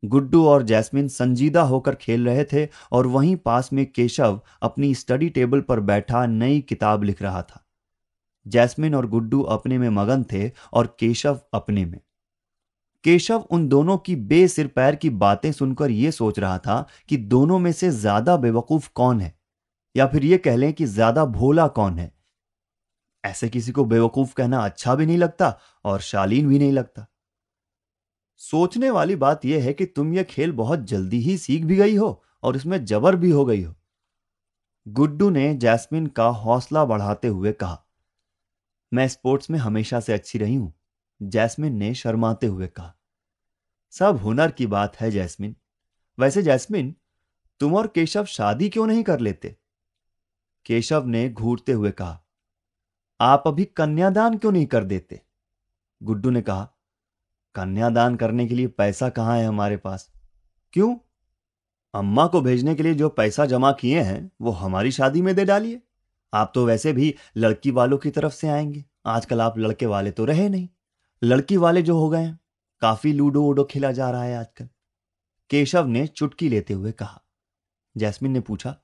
गुड्डू और जैस्मिन संजीदा होकर खेल रहे थे और वहीं पास में केशव अपनी स्टडी टेबल पर बैठा नई किताब लिख रहा था। जैस्मिन और गुड्डू अपने में मगन थे और केशव अपने में। केशव उन दोनों की बेसिर पैर की बातें सुनकर यह सोच रहा था कि दोनों में से ज़्यादा बेवकूफ़ कौन है? या फिर यह कह लें कि ज़्यादा भोला कौन है? ऐसे किसी को बेवकूफ़ कहना अच्छा भी नहीं लगता और शालीन भी नहीं लगता। सोचने वाली बात यह है कि तुम यह खेल बहुत जल्दी ही सीख भी गई हो और इसमें जबर भी हो गई हो। गुड्डू ने जैस्मिन का हौसला बढ़ाते हुए कहा, मैं स्पोर्ट्स में हमेशा से अच्छी रही हूँ, जैस्मिन ने शर्माते हुए कहा। सब हुनर की बात है जैस्मिन। वैसे जैस्मिन, तुम और केशव शादी क्यों नहीं कर लेते? केशव ने घूरते हुए कहा, आप अभी कन्यादान क्यों नहीं कर देते? गुड्डू ने कहा कन्यादान करने के लिए पैसा कहाँ है हमारे पास? क्यों? अम्मा को भेजने के लिए जो पैसा जमा किए हैं, वो हमारी शादी में दे डालिए। आप तो वैसे भी लड़की वालों की तरफ़ से आएँगे। आजकल आप लड़के वाले तो रहे नहीं। लड़की वाले जो हो गए हैं, काफ़ी लूडो वूडो खेला जा रहा है आजकल। केशव ने चुटकी लेते हुए कहा। जैस्मिन ने पूछा,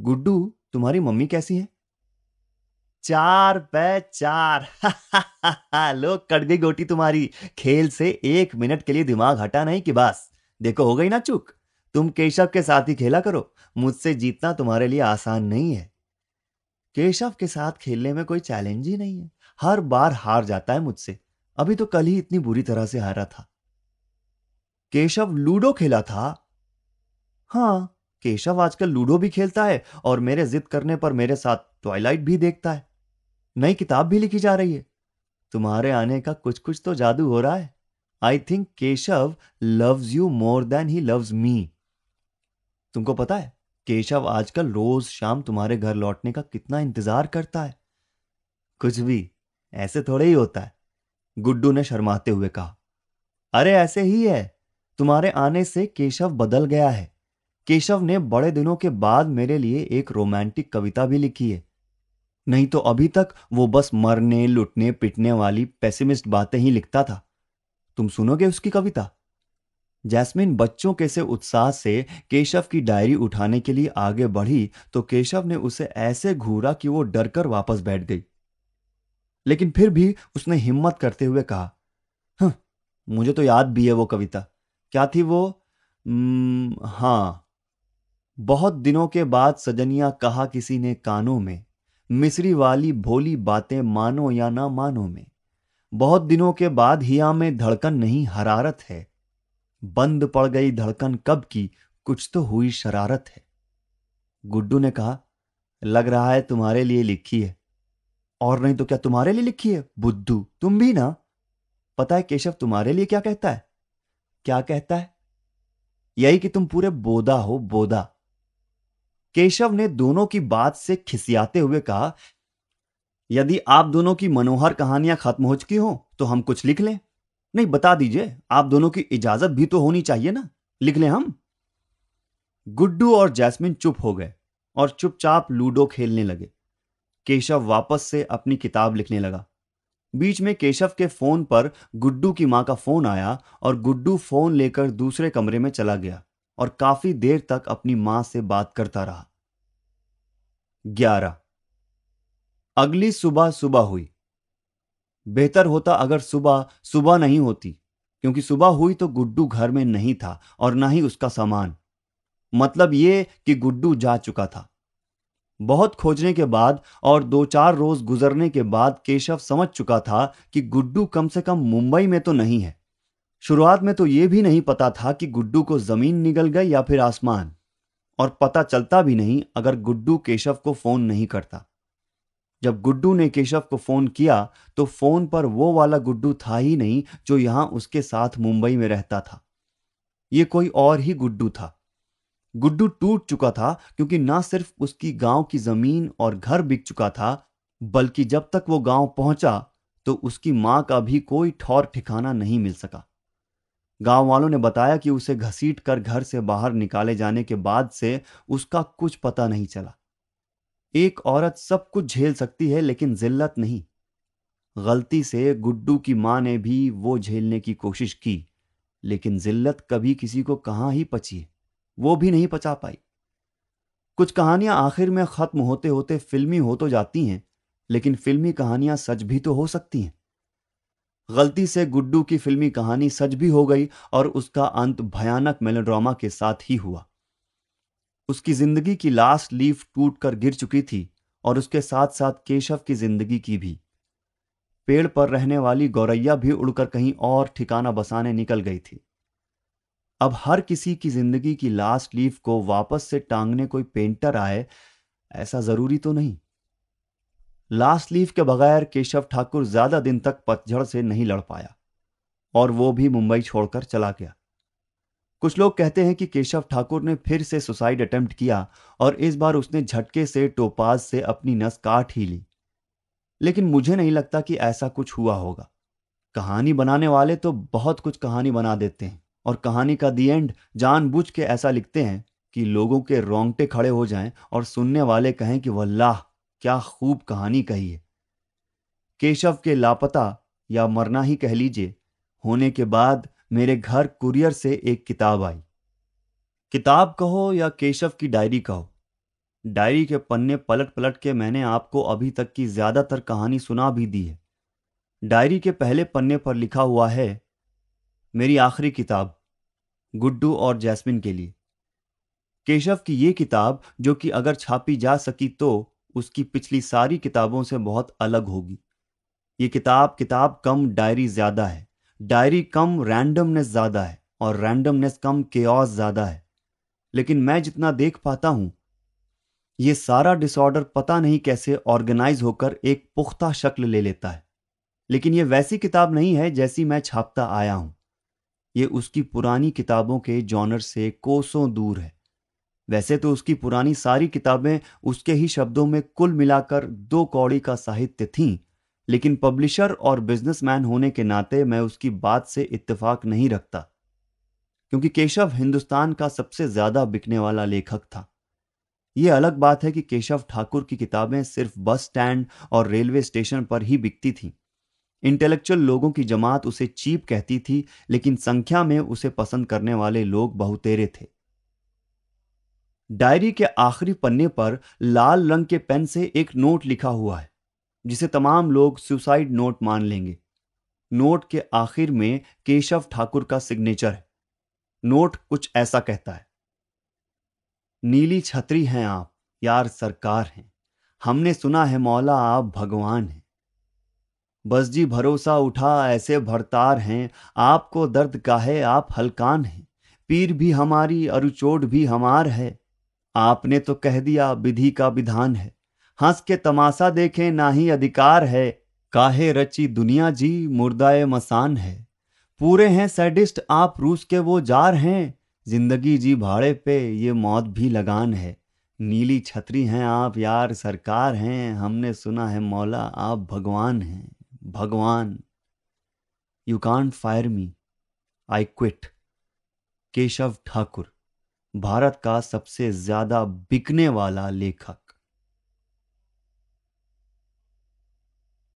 गुड्डू, तुम्हारी मम्मी कैसी है? चार पे चार। लो कट गई गोटी तुम्हारी। खेल से एक मिनट के लिए दिमाग हटा नहीं कि बस। देखो, हो गई ना चुक? तुम केशव के साथ ही खेला करो। मुझसे जीतना तुम्हारे लिए आसान नहीं है। केशव के साथ खेलने में कोई चैलेंज ही नहीं है। हर बार हार जाता है मुझसे। अभी तो कल ही इतनी बुरी तरह से हारा था। केशव लूडो खेला था? हाँ केशव आजकल लूडो भी खेलता है और मेरे जिद करने पर मेरे साथ ट्वाइलाइट भी देखता है। नई किताब भी लिखी जा रही है। तुम्हारे आने का कुछ कुछ तो जादू हो रहा है। I think Keshav loves you more than he loves me तुमको पता है, केशव आजकल रोज शाम तुम्हारे घर लौटने का कितना इंतज़ार करता है। कुछ भी, ऐसे थोड़े ही होता है, गुड्डू ने शर्माते हुए कहा। अरे ऐसे ही है, तुम्हारे आने से केशव बदल गया है। केशव ने बड़े दिनों के बाद मेरे लिए एक रोमांटिक कविता भी लिखी है। नहीं तो अभी तक वो बस मरने, लुटने, पिटने वाली पेसिमिस्ट बातें ही लिखता था। तुम सुनोगे उसकी कविता? जैस्मिन बच्चों के से उत्साह से केशव की डायरी उठाने के लिए आगे बढ़ी तो केशव ने उसे ऐसे घूरा कि वो डरकर वापस बैठ गई। लेकिन फिर भी उसने हिम्मत करते हुए कहा हाँ मुझे तो याद भी है वो कविता। क्या थी वो? हाँ। बहुत दिनों के बाद सजनिया कहा किसी ने कानों में मिस्री वाली भोली बातें मानो या ना मानो में। बहुत दिनों के बाद हिया में धड़कन नहीं, हरारत है। बंद पड़ गई धड़कन कब की, कुछ तो हुई शरारत है। गुड्डू ने कहा, लग रहा है तुम्हारे लिए लिखी है। और नहीं तो क्या तुम्हारे लिए लिखी है? बुद्धू, तुम भी ना। पता है केशव, तुम्हारे लिए क्या कहता है? क्या कहता है? यही कि तुम पूरे बोदा हो, बोदा। केशव ने दोनों की बात से खिसियाते हुए कहा, यदि आप दोनों की मनोहर कहानियाँ खत्म हो चुकी हो तो हम कुछ लिख लें। नहीं, बता दीजिए, आप दोनों की इजाज़त भी तो होनी चाहिए ना? लिख लें हम? गुड्डू और जैस्मिन चुप हो गए और चुपचाप लूडो खेलने लगे। केशव वापस से अपनी किताब लिखने लगा। बीच में केशव के फ़ोन पर गुड्डू की माँ का फ़ोन आया और गुड्डू फ़ोन लेकर दूसरे कमरे में चला गया। और काफ़ी देर तक अपनी माँ से बात करता रहा। ग्यारह। अगली सुबह सुबह हुई। बेहतर होता अगर सुबह सुबह नहीं होती, क्योंकि सुबह हुई तो गुड्डू घर में नहीं था और ना ही उसका सामान। मतलब ये कि गुड्डू जा चुका था। बहुत खोजने के बाद और दो चार रोज गुजरने के बाद केशव समझ चुका था कि गुड्डू कम से कम मुंबई में तो नहीं है। शुरुआत में तो यह भी नहीं पता था कि गुड्डू को ज़मीन निगल गई या फिर आसमान। और पता चलता भी नहीं अगर गुड्डू केशव को फ़ोन नहीं करता। जब गुड्डू ने केशव को फ़ोन किया तो फ़ोन पर वो वाला गुड्डू था ही नहीं जो यहाँ उसके साथ मुंबई में रहता था। ये कोई और ही गुड्डू था। गुड्डू टूट चुका था क्योंकि ना सिर्फ़ उसकी गाँव की ज़मीन और घर बिक चुका था, बल्कि जब तक वो गाँव पहुँचा तो उसकी माँ का भी कोई ठौर ठिकाना नहीं मिल सका। गाँव वालों ने बताया कि उसे घसीट कर घर से बाहर निकाले जाने के बाद से उसका कुछ पता नहीं चला। एक औरत सब कुछ झेल सकती है, लेकिन जिल्लत नहीं। गलती से गुड्डू की माँ ने भी वो झेलने की कोशिश की, लेकिन जिल्लत कभी किसी को कहाँ ही पची वो भी नहीं पचा पाई। कुछ कहानियाँ आखिर में खत्म होते होते फिल्मी हो तो जाती हैं, लेकिन फिल्मी कहानियाँ सच भी तो हो सकती हैं। गलती से गुड्डू की फिल्मी कहानी सच भी हो गई और उसका अंत भयानक मेलोड्रामा के साथ ही हुआ। उसकी ज़िंदगी की लास्ट लीफ टूट कर गिर चुकी थी और उसके साथ साथ केशव की ज़िंदगी की भी। पेड़ पर रहने वाली गौरैया भी उड़कर कहीं और ठिकाना बसाने निकल गई थी। अब हर किसी की ज़िंदगी की लास्ट लीफ को वापस से टांगने कोई पेंटर आए, ऐसा ज़रूरी तो नहीं। लास्ट लीफ के बगैर केशव ठाकुर ज़्यादा दिन तक पतझड़ से नहीं लड़ पाया और वो भी मुंबई छोड़कर चला गया। कुछ लोग कहते हैं कि केशव ठाकुर ने फिर से सुसाइड अटेम्प्ट किया और इस बार उसने झटके से टोपाज से अपनी नस काट ही ली। लेकिन मुझे नहीं लगता कि ऐसा कुछ हुआ होगा। कहानी बनाने वाले तो बहुत कुछ कहानी बना देते हैं और कहानी का दी एंड जानबूझ के ऐसा लिखते हैं कि लोगों के रोंगटे खड़े हो जाएँ और सुनने वाले कहें कि वल्लाह क्या खूब कहानी कही है। केशव के लापता या मरना ही कह लीजिए, होने के बाद मेरे घर कुरियर से एक किताब आई। किताब कहो या केशव की डायरी कहो? डायरी के पन्ने पलट पलट के मैंने आपको अभी तक की ज़्यादातर कहानी सुना भी दी है। डायरी के पहले पन्ने पर लिखा हुआ है, मेरी आखिरी किताब, गुड्डू और जैस्मिन के लिए। केशव की ये किताब, जो कि अगर छापी जा सकी तो उसकी पिछली सारी किताबों से बहुत अलग होगी। ये किताब किताब कम, डायरी ज़्यादा है। डायरी कम रैंडमनेस ज़्यादा है और रैंडमनेस कम केओस ज़्यादा है। लेकिन मैं जितना देख पाता हूँ, ये सारा डिसऑर्डर पता नहीं कैसे ऑर्गेनाइज होकर एक पुख्ता शक्ल ले लेता है। लेकिन ये वैसी किताब नहीं है जैसी मैं छापता आया हूँ। ये उसकी पुरानी किताबों के जॉनर से कोसों दूर है। वैसे तो उसकी पुरानी सारी किताबें उसके ही शब्दों में कुल मिलाकर दो कौड़ी का साहित्य थीं, लेकिन पब्लिशर और बिजनेसमैन होने के नाते मैं उसकी बात से इत्तेफाक नहीं रखता, क्योंकि केशव हिंदुस्तान का सबसे ज़्यादा बिकने वाला लेखक था। यह अलग बात है कि केशव ठाकुर की किताबें सिर्फ़ बस स्टैंड और रेलवे स्टेशन पर ही बिकती थीं। इंटेलेक्चुअल लोगों की जमात उसे चीप कहती थी, लेकिन संख्या में उसे पसंद करने वाले लोग बहुतेरे थे। डायरी के आखिरी पन्ने पर लाल रंग के पेन से एक नोट लिखा हुआ है, जिसे तमाम लोग सुसाइड नोट मान लेंगे। नोट के आखिर में केशव ठाकुर का सिग्नेचर है। नोट कुछ ऐसा कहता है, नीली छतरी हैं आप, यार सरकार हैं। हमने सुना है मौला आप भगवान हैं। बस जी भरोसा उठा, ऐसे भरतार हैं। आपको दर्द का है, आप हलकान हैं। पीर भी हमारी, अरुचोट भी हमार है। आपने तो कह दिया विधि का विधान है। हंस के तमाशा देखे, ना ही अधिकार है। काहे रची दुनिया जी, मुर्दाए मसान है। पूरे हैं सैडिस्ट आप, रूस के वो जार हैं। ज़िंदगी जी भाड़े पे, ये मौत भी लगान है। नीली छतरी हैं आप, यार सरकार हैं। हमने सुना है मौला, आप भगवान हैं। भगवान। You can't fire me I quit Keshav Thakur. Bharat का सबसे ज़्यादा बिकने वाला लेखक।